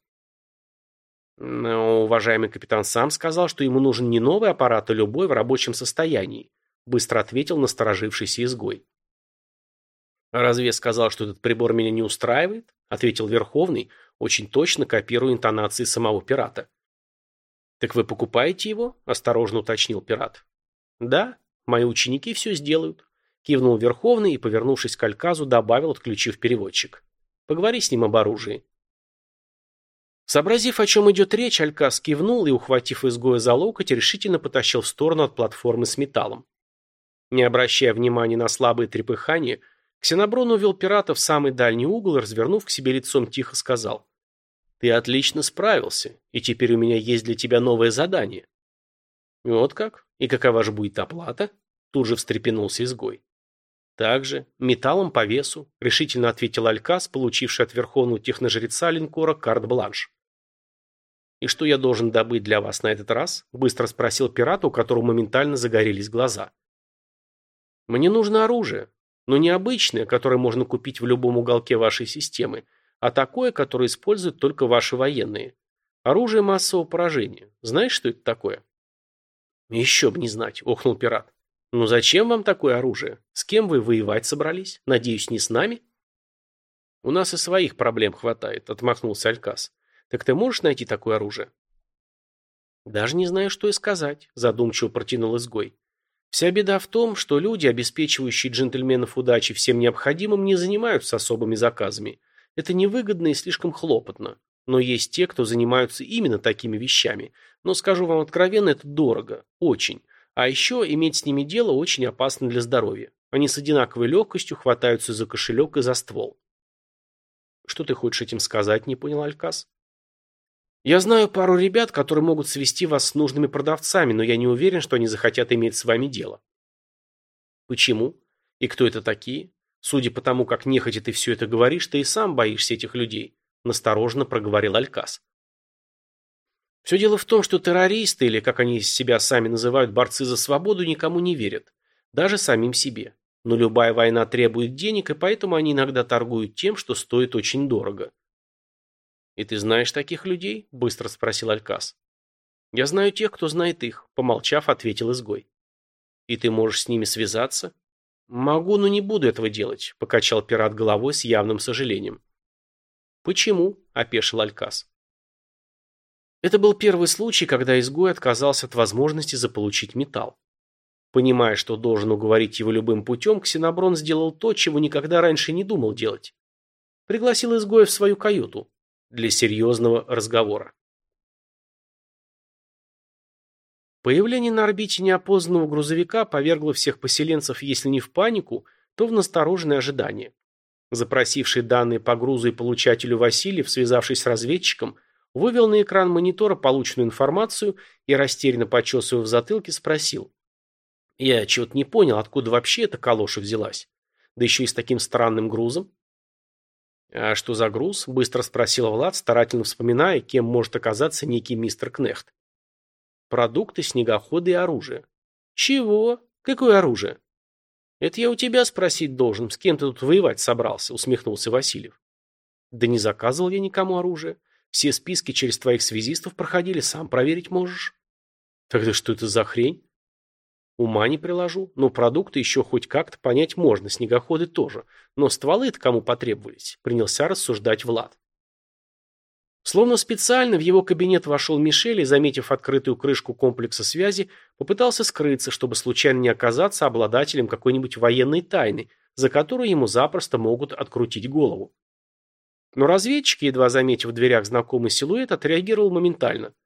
Но уважаемый капитан сам сказал, что ему нужен не новый аппарат, а любой в рабочем состоянии, быстро ответил насторожившийся изгой. «Разве я сказал, что этот прибор меня не устраивает?» – ответил Верховный, очень точно копируя интонации самого пирата. «Так вы покупаете его?» – осторожно уточнил пират. «Да, мои ученики все сделают», – кивнул Верховный и, повернувшись к Альказу, добавил, отключив переводчик. «Поговори с ним об оружии». Сообразив, о чем идет речь, Алькас кивнул и, ухватив изгоя за локоть, решительно потащил в сторону от платформы с металлом. Не обращая внимания на слабые трепыхания, Ксеноброн увел пирата в самый дальний угол и, развернув к себе лицом, тихо сказал. «Ты отлично справился, и теперь у меня есть для тебя новое задание». «Вот как? И какова же будет оплата?» Тут же встрепенулся изгой. «Также, металлом по весу», — решительно ответил Алькас, получивший от верховного техножреца линкора карт-бланш. «И что я должен добыть для вас на этот раз?» — быстро спросил пират, у которого моментально загорелись глаза. «Мне нужно оружие», но не обычное, которое можно купить в любом уголке вашей системы, а такое, которое используют только ваши военные. Оружие массового поражения. Знаешь, что это такое? Еще бы не знать, охнул пират. Ну зачем вам такое оружие? С кем вы воевать собрались? Надеюсь, не с нами? У нас и своих проблем хватает, отмахнулся Алькас. Так ты можешь найти такое оружие? Даже не знаю, что и сказать, задумчиво протянул изгой. Вся беда в том, что люди, обеспечивающие джентльменов удачи всем необходимым, не занимаются особыми заказами. Это невыгодно и слишком хлопотно. Но есть те, кто занимаются именно такими вещами. Но скажу вам откровенно, это дорого. Очень. А еще иметь с ними дело очень опасно для здоровья. Они с одинаковой легкостью хватаются за кошелек и за ствол. Что ты хочешь этим сказать, не понял Алькас. Я знаю пару ребят, которые могут свести вас с нужными продавцами, но я не уверен, что они захотят иметь с вами дело. Почему? И кто это такие? Судя по тому, как нехотя ты все это говоришь, ты и сам боишься этих людей, настороженно проговорил Алькас. Все дело в том, что террористы, или как они себя сами называют, борцы за свободу, никому не верят. Даже самим себе. Но любая война требует денег, и поэтому они иногда торгуют тем, что стоит очень дорого. «И ты знаешь таких людей?» – быстро спросил Алькас. «Я знаю тех, кто знает их», – помолчав, ответил изгой. «И ты можешь с ними связаться?» «Могу, но не буду этого делать», – покачал пират головой с явным сожалением. «Почему?» – опешил Алькас. Это был первый случай, когда изгой отказался от возможности заполучить металл. Понимая, что должен уговорить его любым путем, Ксеноброн сделал то, чего никогда раньше не думал делать. Пригласил изгоя в свою каюту для серьезного разговора. Появление на орбите неопознанного грузовика повергло всех поселенцев, если не в панику, то в настороженное ожидание. Запросивший данные по грузу и получателю Васильев, связавшись с разведчиком, вывел на экран монитора полученную информацию и, растерянно почесывая в затылке, спросил. «Я чего-то не понял, откуда вообще эта калоша взялась? Да еще и с таким странным грузом?» «А что за груз?» – быстро спросил Влад, старательно вспоминая, кем может оказаться некий мистер Кнехт. «Продукты, снегоходы и оружие». «Чего? Какое оружие?» «Это я у тебя спросить должен, с кем ты тут воевать собрался?» – усмехнулся Васильев. «Да не заказывал я никому оружие. Все списки через твоих связистов проходили, сам проверить можешь». «Тогда что это за хрень?» Ума не приложу, но продукты еще хоть как-то понять можно, снегоходы тоже. Но стволы-то кому потребовались, принялся рассуждать Влад. Словно специально в его кабинет вошел Мишель и, заметив открытую крышку комплекса связи, попытался скрыться, чтобы случайно не оказаться обладателем какой-нибудь военной тайны, за которую ему запросто могут открутить голову. Но разведчик, едва заметив в дверях знакомый силуэт, отреагировал моментально –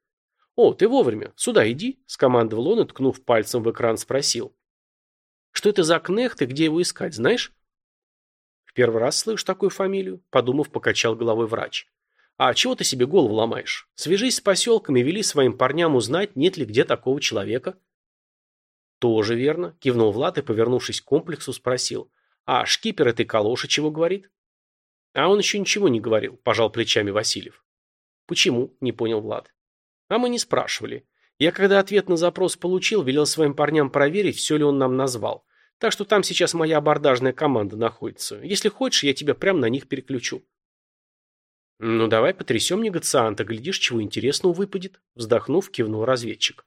«О, ты вовремя. Сюда иди», – скомандовал он и, ткнув пальцем в экран, спросил. «Что это за кнехт и где его искать, знаешь?» «В первый раз слышу такую фамилию», – подумав, покачал головой врач. «А чего ты себе голову ломаешь? Свяжись с поселками, вели своим парням узнать, нет ли где такого человека». «Тоже верно», – кивнул Влад и, повернувшись к комплексу, спросил. «А шкипер этой калоши чего говорит?» «А он еще ничего не говорил», – пожал плечами Васильев. «Почему?» – не понял Влад. А мы не спрашивали. Я когда ответ на запрос получил, велел своим парням проверить, все ли он нам назвал. Так что там сейчас моя абордажная команда находится. Если хочешь, я тебя прямо на них переключу. Ну давай потрясем негацианта, глядишь, чего интересного выпадет. Вздохнув, кивнул разведчик.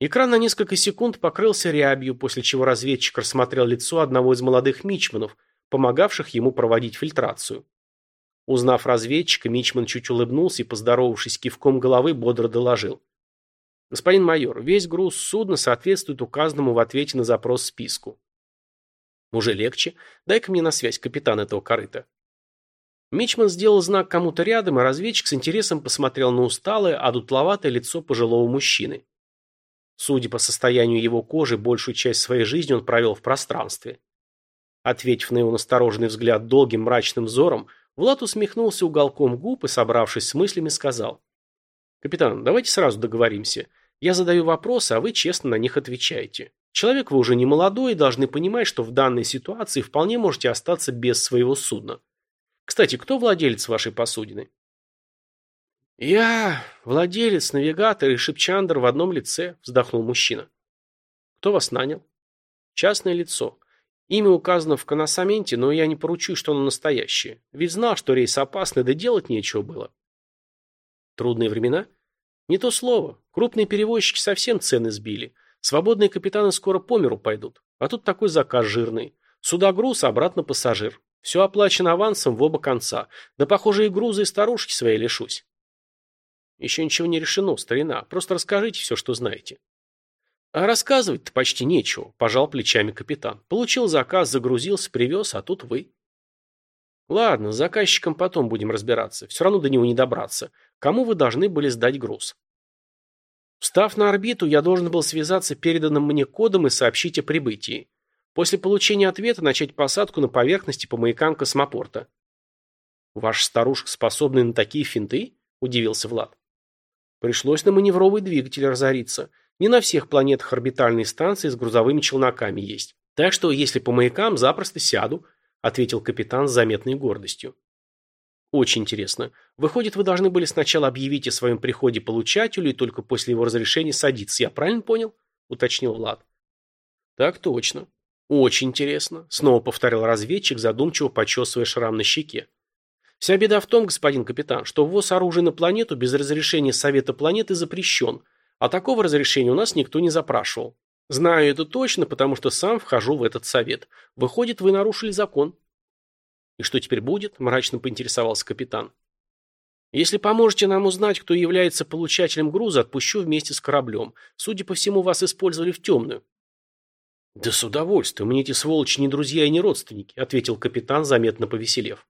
Экран на несколько секунд покрылся рябью, после чего разведчик рассмотрел лицо одного из молодых мичманов, помогавших ему проводить фильтрацию. Узнав разведчика, Мичман чуть улыбнулся и, поздоровавшись кивком головы, бодро доложил. «Господин майор, весь груз судна соответствует указанному в ответе на запрос списку». «Уже легче. Дай-ка мне на связь капитан этого корыта». Мичман сделал знак кому-то рядом, и разведчик с интересом посмотрел на усталое, одутловатое лицо пожилого мужчины. Судя по состоянию его кожи, большую часть своей жизни он провел в пространстве. Ответив на его настороженный взгляд долгим мрачным взором, Влад усмехнулся уголком губ и, собравшись с мыслями, сказал. «Капитан, давайте сразу договоримся. Я задаю вопросы, а вы честно на них отвечаете. Человек вы уже не молодой и должны понимать, что в данной ситуации вполне можете остаться без своего судна. Кстати, кто владелец вашей посудины?» «Я владелец, навигатор и шипчандр в одном лице», – вздохнул мужчина. «Кто вас нанял?» «Частное лицо. Имя указано в коносаменте, но я не поручусь, что оно настоящее. Ведь знал, что рейс опасный, да делать нечего было. Трудные времена? Не то слово. Крупные перевозчики совсем цены сбили. Свободные капитаны скоро по миру пойдут. А тут такой заказ жирный. Сюда груз, обратно пассажир. Все оплачено авансом в оба конца. Да, похоже, и грузы, и старушки своей лишусь. Еще ничего не решено, старина. Просто расскажите все, что знаете. А рассказывать-то почти нечего, пожал плечами капитан. Получил заказ, загрузился, привез, а тут вы. Ладно, с заказчиком потом будем разбираться. Все равно до него не добраться. Кому вы должны были сдать груз? Встав на орбиту, я должен был связаться переданным мне кодом и сообщить о прибытии. После получения ответа начать посадку на поверхности по маякам космопорта. «Ваша старушка способна на такие финты?» – удивился Влад. Пришлось на маневровый двигатель разориться. Не на всех планетах орбитальные станции с грузовыми челноками есть. Так что, если по маякам, запросто сяду, ответил капитан с заметной гордостью. Очень интересно. Выходит, вы должны были сначала объявить о своем приходе получателю и только после его разрешения садиться. Я правильно понял? Уточнил Влад. Так точно. Очень интересно. Снова повторил разведчик, задумчиво почесывая шрам на щеке. Вся беда в том, господин капитан, что ввоз оружия на планету без разрешения Совета планеты запрещен, а такого разрешения у нас никто не запрашивал. Знаю это точно, потому что сам вхожу в этот совет. Выходит, вы нарушили закон. И что теперь будет? Мрачно поинтересовался капитан. Если поможете нам узнать, кто является получателем груза, отпущу вместе с кораблем. Судя по всему, вас использовали в темную. Да с удовольствием, мне эти сволочи не друзья и не родственники, ответил капитан, заметно повеселев.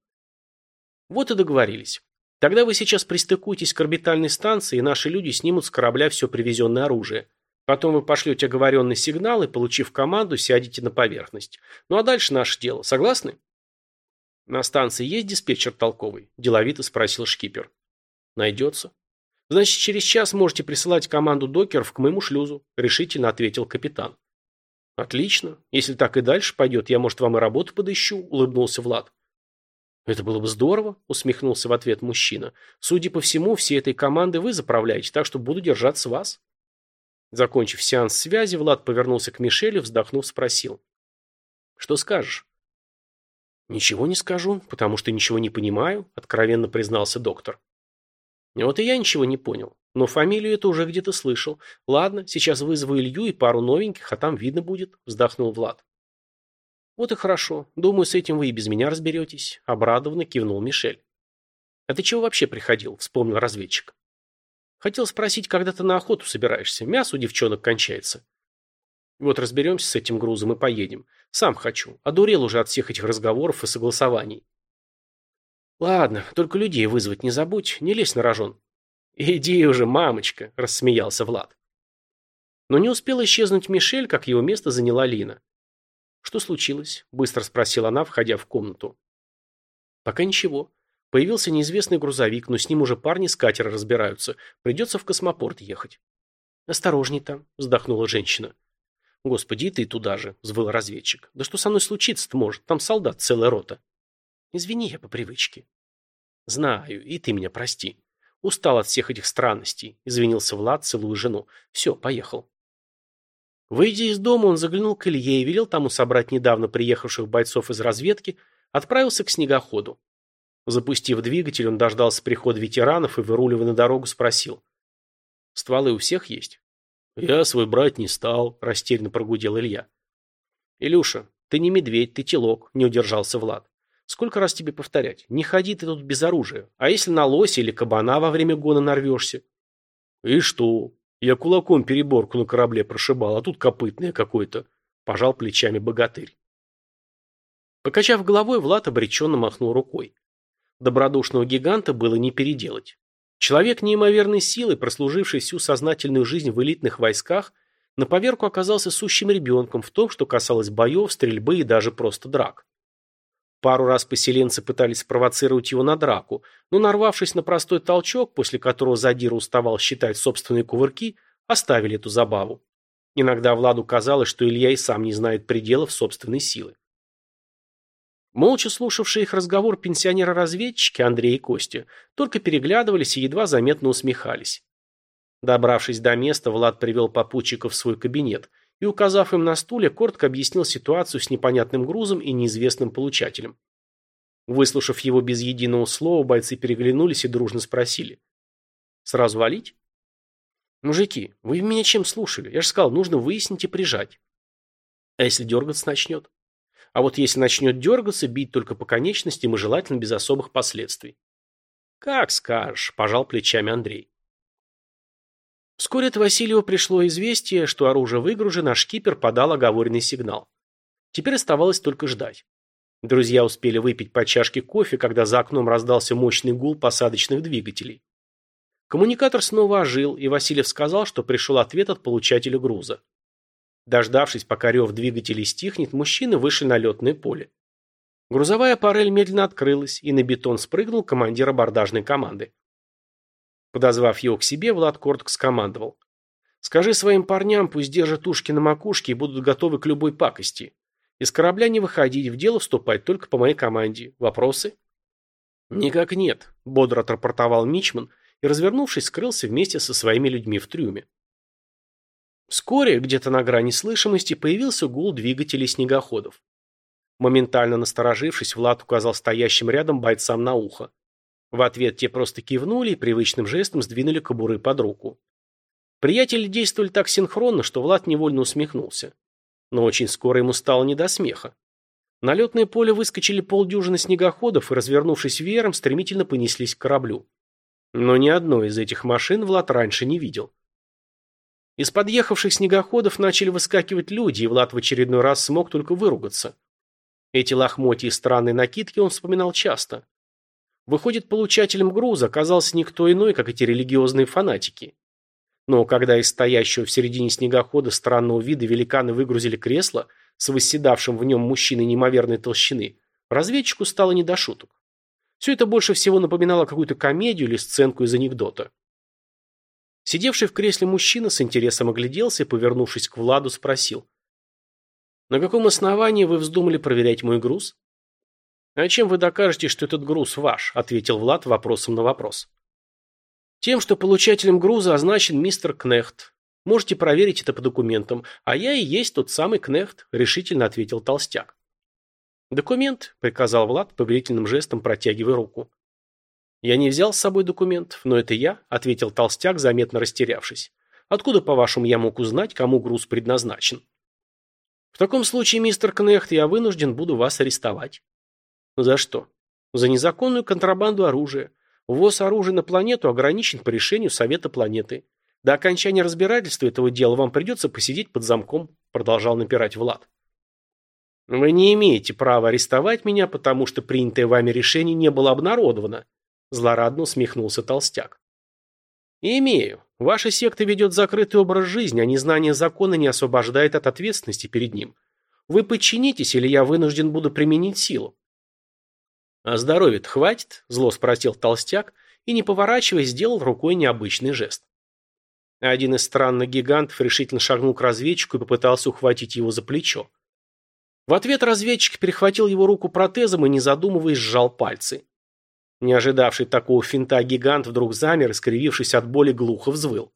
Вот и договорились. Тогда вы сейчас пристыкуйтесь к орбитальной станции, и наши люди снимут с корабля все привезенное оружие. Потом вы пошлете оговоренный сигнал и, получив команду, сядете на поверхность. Ну а дальше наше дело. Согласны? На станции есть диспетчер толковый? Деловито спросил шкипер. Найдется. Значит, через час можете присылать команду докеров к моему шлюзу, решительно ответил капитан. Отлично. Если так и дальше пойдет, я, может, вам и работу подыщу, улыбнулся Влад. «Это было бы здорово», — усмехнулся в ответ мужчина. «Судя по всему, всей этой команды вы заправляете, так что буду держаться вас». Закончив сеанс связи, Влад повернулся к Мишелю, вздохнув, спросил. «Что скажешь?» «Ничего не скажу, потому что ничего не понимаю», — откровенно признался доктор. «Вот и я ничего не понял. Но фамилию это уже где-то слышал. Ладно, сейчас вызову Илью и пару новеньких, а там видно будет», — вздохнул Влад. «Вот и хорошо. Думаю, с этим вы и без меня разберетесь», — обрадованно кивнул Мишель. «А ты чего вообще приходил?» — вспомнил разведчик. «Хотел спросить, когда ты на охоту собираешься. Мясо у девчонок кончается». «Вот разберемся с этим грузом и поедем. Сам хочу. Одурел уже от всех этих разговоров и согласований». «Ладно, только людей вызвать не забудь, не лезь на рожон». «Иди уже, мамочка», — рассмеялся Влад. Но не успел исчезнуть Мишель, как его место заняла Лина. «Что случилось?» – быстро спросила она, входя в комнату. «Пока ничего. Появился неизвестный грузовик, но с ним уже парни с катера разбираются. Придется в космопорт ехать». «Осторожней там», – вздохнула женщина. «Господи, и ты туда же», – взвыл разведчик. «Да что со мной случится-то может? Там солдат целая рота». «Извини, я по привычке». «Знаю, и ты меня прости. Устал от всех этих странностей», – извинился Влад, целуя жену. «Все, поехал». Выйдя из дома, он заглянул к Илье и велел тому собрать недавно приехавших бойцов из разведки, отправился к снегоходу. Запустив двигатель, он дождался прихода ветеранов и, выруливая на дорогу, спросил. «Стволы у всех есть?» «Я свой брать не стал», – растерянно прогудел Илья. «Илюша, ты не медведь, ты телок», – не удержался Влад. «Сколько раз тебе повторять? Не ходи ты тут без оружия. А если на лося или кабана во время гона нарвешься?» «И что? Я кулаком переборку на корабле прошибал, а тут копытное какое-то. Пожал плечами богатырь. Покачав головой, Влад обреченно махнул рукой. Добродушного гиганта было не переделать. Человек неимоверной силы, прослуживший всю сознательную жизнь в элитных войсках, на поверку оказался сущим ребенком в том, что касалось боев, стрельбы и даже просто драк. Пару раз поселенцы пытались спровоцировать его на драку, но, нарвавшись на простой толчок, после которого Задира уставал считать собственные кувырки, оставили эту забаву. Иногда Владу казалось, что Илья и сам не знает пределов собственной силы. Молча слушавшие их разговор пенсионеры-разведчики Андрей и Костя только переглядывались и едва заметно усмехались. Добравшись до места, Влад привел попутчиков в свой кабинет – и, указав им на стуле, коротко объяснил ситуацию с непонятным грузом и неизвестным получателем. Выслушав его без единого слова, бойцы переглянулись и дружно спросили. «Сразу валить?» «Мужики, вы меня чем слушали? Я же сказал, нужно выяснить и прижать». «А если дергаться начнет?» «А вот если начнет дергаться, бить только по конечностям и желательно без особых последствий». «Как скажешь», – пожал плечами Андрей. Вскоре от Васильева пришло известие, что оружие выгружено, а шкипер подал оговоренный сигнал. Теперь оставалось только ждать. Друзья успели выпить по чашке кофе, когда за окном раздался мощный гул посадочных двигателей. Коммуникатор снова ожил, и Васильев сказал, что пришел ответ от получателя груза. Дождавшись, пока рев двигателей стихнет, мужчины вышли на летное поле. Грузовая парель медленно открылась, и на бетон спрыгнул командир абордажной команды. Подозвав его к себе, Влад коротко скомандовал. «Скажи своим парням, пусть держат ушки на макушке и будут готовы к любой пакости. Из корабля не выходить, в дело вступать только по моей команде. Вопросы?» «Никак нет», — бодро отрапортовал Мичман и, развернувшись, скрылся вместе со своими людьми в трюме. Вскоре, где-то на грани слышимости, появился гул двигателей снегоходов. Моментально насторожившись, Влад указал стоящим рядом бойцам на ухо. В ответ те просто кивнули и привычным жестом сдвинули кобуры под руку. Приятели действовали так синхронно, что Влад невольно усмехнулся. Но очень скоро ему стало не до смеха. На летное поле выскочили полдюжины снегоходов и, развернувшись веером, стремительно понеслись к кораблю. Но ни одной из этих машин Влад раньше не видел. Из подъехавших снегоходов начали выскакивать люди, и Влад в очередной раз смог только выругаться. Эти лохмотья и странные накидки он вспоминал часто. Выходит, получателем груза оказался никто иной, как эти религиозные фанатики. Но когда из стоящего в середине снегохода странного вида великаны выгрузили кресло с восседавшим в нем мужчиной неимоверной толщины, разведчику стало не до шуток. Все это больше всего напоминало какую-то комедию или сценку из анекдота. Сидевший в кресле мужчина с интересом огляделся и, повернувшись к Владу, спросил. «На каком основании вы вздумали проверять мой груз?» «А чем вы докажете, что этот груз ваш?» – ответил Влад вопросом на вопрос. «Тем, что получателем груза означен мистер Кнехт. Можете проверить это по документам. А я и есть тот самый Кнехт», – решительно ответил Толстяк. «Документ», – приказал Влад, повелительным жестом протягивая руку. «Я не взял с собой документов, но это я», — ответил толстяк, заметно растерявшись. «Откуда, по-вашему, я мог узнать, кому груз предназначен?» «В таком случае, мистер Кнехт, я вынужден буду вас арестовать». «За что?» «За незаконную контрабанду оружия. Ввоз оружия на планету ограничен по решению Совета планеты. До окончания разбирательства этого дела вам придется посидеть под замком», — продолжал напирать Влад. «Вы не имеете права арестовать меня, потому что принятое вами решение не было обнародовано», Злорадно усмехнулся толстяк. «Имею. Ваша секта ведет закрытый образ жизни, а незнание закона не освобождает от ответственности перед ним. Вы подчинитесь, или я вынужден буду применить силу?» «А здоровья хватит?» – зло спросил толстяк и, не поворачиваясь, сделал рукой необычный жест. Один из странных гигантов решительно шагнул к разведчику и попытался ухватить его за плечо. В ответ разведчик перехватил его руку протезом и, не задумываясь, сжал пальцы. Не ожидавший такого финта гигант вдруг замер и, скривившись от боли, глухо взвыл.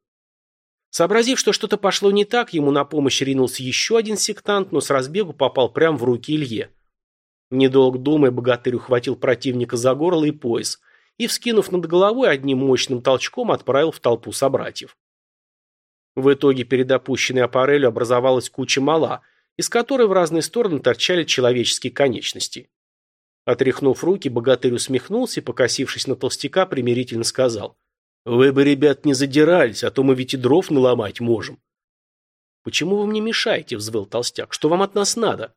Сообразив, что что-то пошло не так, ему на помощь ринулся еще один сектант, но с разбегу попал прямо в руки Илье. Недолго думая, богатырь ухватил противника за горло и пояс и, вскинув над головой, одним мощным толчком отправил в толпу собратьев. В итоге перед опущенной аппарелью образовалась куча мала, из которой в разные стороны торчали человеческие конечности. Отряхнув руки, богатырь усмехнулся и, покосившись на толстяка, примирительно сказал. «Вы бы, ребят, не задирались, а то мы ведь и дров наломать можем». «Почему вы мне мешаете?» – взвыл толстяк. «Что вам от нас надо?»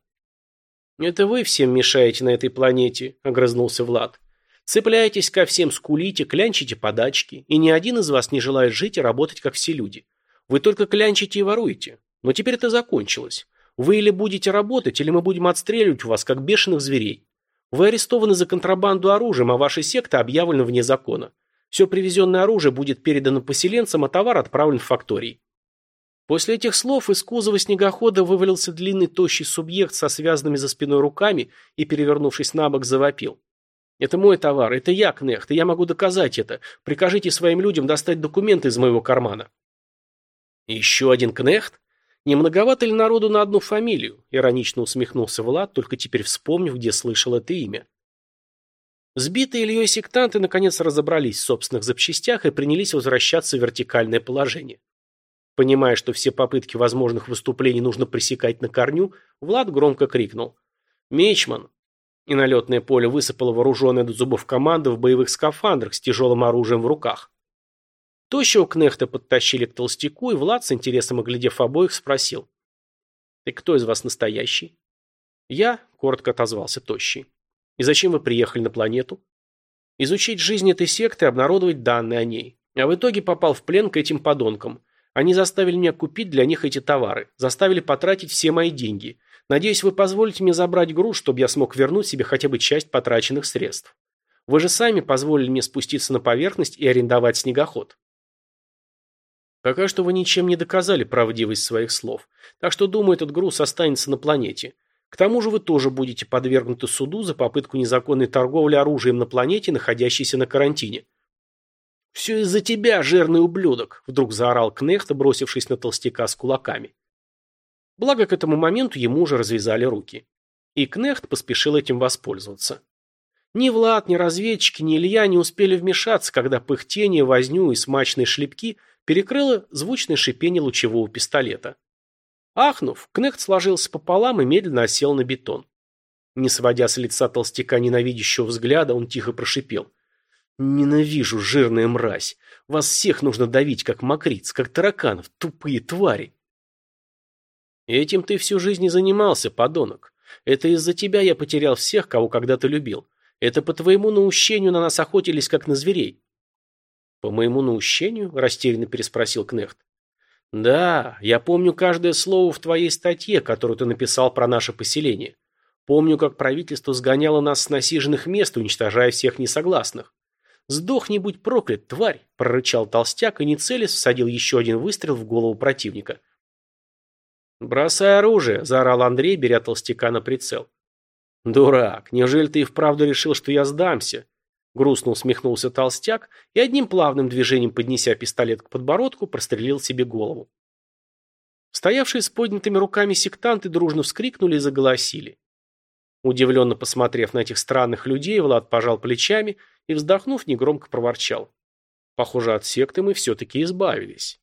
«Это вы всем мешаете на этой планете», – огрызнулся Влад. «Цепляетесь ко всем, скулите, клянчите подачки, и ни один из вас не желает жить и работать, как все люди. Вы только клянчите и воруете. Но теперь это закончилось. Вы или будете работать, или мы будем отстреливать вас, как бешеных зверей. Вы арестованы за контрабанду оружием, а ваша секта объявлена вне закона. Все привезенное оружие будет передано поселенцам, а товар отправлен в фактории. После этих слов из кузова снегохода вывалился длинный тощий субъект со связанными за спиной руками и, перевернувшись на бок, завопил. «Это мой товар, это я, Кнехт, и я могу доказать это. Прикажите своим людям достать документы из моего кармана». «Еще один Кнехт? Не многовато ли народу на одну фамилию? Иронично усмехнулся Влад, только теперь вспомнив, где слышал это имя. Сбитые Ильей сектанты наконец разобрались в собственных запчастях и принялись возвращаться в вертикальное положение. Понимая, что все попытки возможных выступлений нужно пресекать на корню, Влад громко крикнул «Мечман!» И на летное поле высыпала вооруженная до зубов команда в боевых скафандрах с тяжелым оружием в руках. Тощего кнехта подтащили к толстяку, и Влад, с интересом оглядев обоих, спросил. «Ты кто из вас настоящий?» «Я», — коротко отозвался Тощий. «И зачем вы приехали на планету?» «Изучить жизнь этой секты и обнародовать данные о ней. А в итоге попал в плен к этим подонкам. Они заставили меня купить для них эти товары, заставили потратить все мои деньги. Надеюсь, вы позволите мне забрать груз, чтобы я смог вернуть себе хотя бы часть потраченных средств. Вы же сами позволили мне спуститься на поверхность и арендовать снегоход. Пока что вы ничем не доказали правдивость своих слов, так что, думаю, этот груз останется на планете. К тому же вы тоже будете подвергнуты суду за попытку незаконной торговли оружием на планете, находящейся на карантине. «Все из-за тебя, жирный ублюдок!» – вдруг заорал Кнехт, бросившись на толстяка с кулаками. Благо, к этому моменту ему уже развязали руки. И Кнехт поспешил этим воспользоваться. Ни Влад, ни разведчики, ни Илья не успели вмешаться, когда пыхтение, возню и смачные шлепки перекрыло звучное шипение лучевого пистолета. Ахнув, Кнехт сложился пополам и медленно осел на бетон. Не сводя с лица толстяка ненавидящего взгляда, он тихо прошипел. «Ненавижу, жирная мразь! Вас всех нужно давить, как мокриц, как тараканов, тупые твари!» «Этим ты всю жизнь и занимался, подонок. Это из-за тебя я потерял всех, кого когда-то любил. Это по твоему наущению на нас охотились, как на зверей». «По моему наущению?» – растерянно переспросил Кнехт. «Да, я помню каждое слово в твоей статье, которую ты написал про наше поселение. Помню, как правительство сгоняло нас с насиженных мест, уничтожая всех несогласных. «Сдохни, будь проклят, тварь!» – прорычал толстяк и, не целясь, всадил еще один выстрел в голову противника. «Бросай оружие!» – заорал Андрей, беря толстяка на прицел. «Дурак, неужели ты и вправду решил, что я сдамся?» Грустно усмехнулся толстяк и одним плавным движением, поднеся пистолет к подбородку, прострелил себе голову. Стоявшие с поднятыми руками сектанты дружно вскрикнули и заголосили. Удивленно посмотрев на этих странных людей, Влад пожал плечами и, вздохнув, негромко проворчал. Похоже, от секты мы все-таки избавились.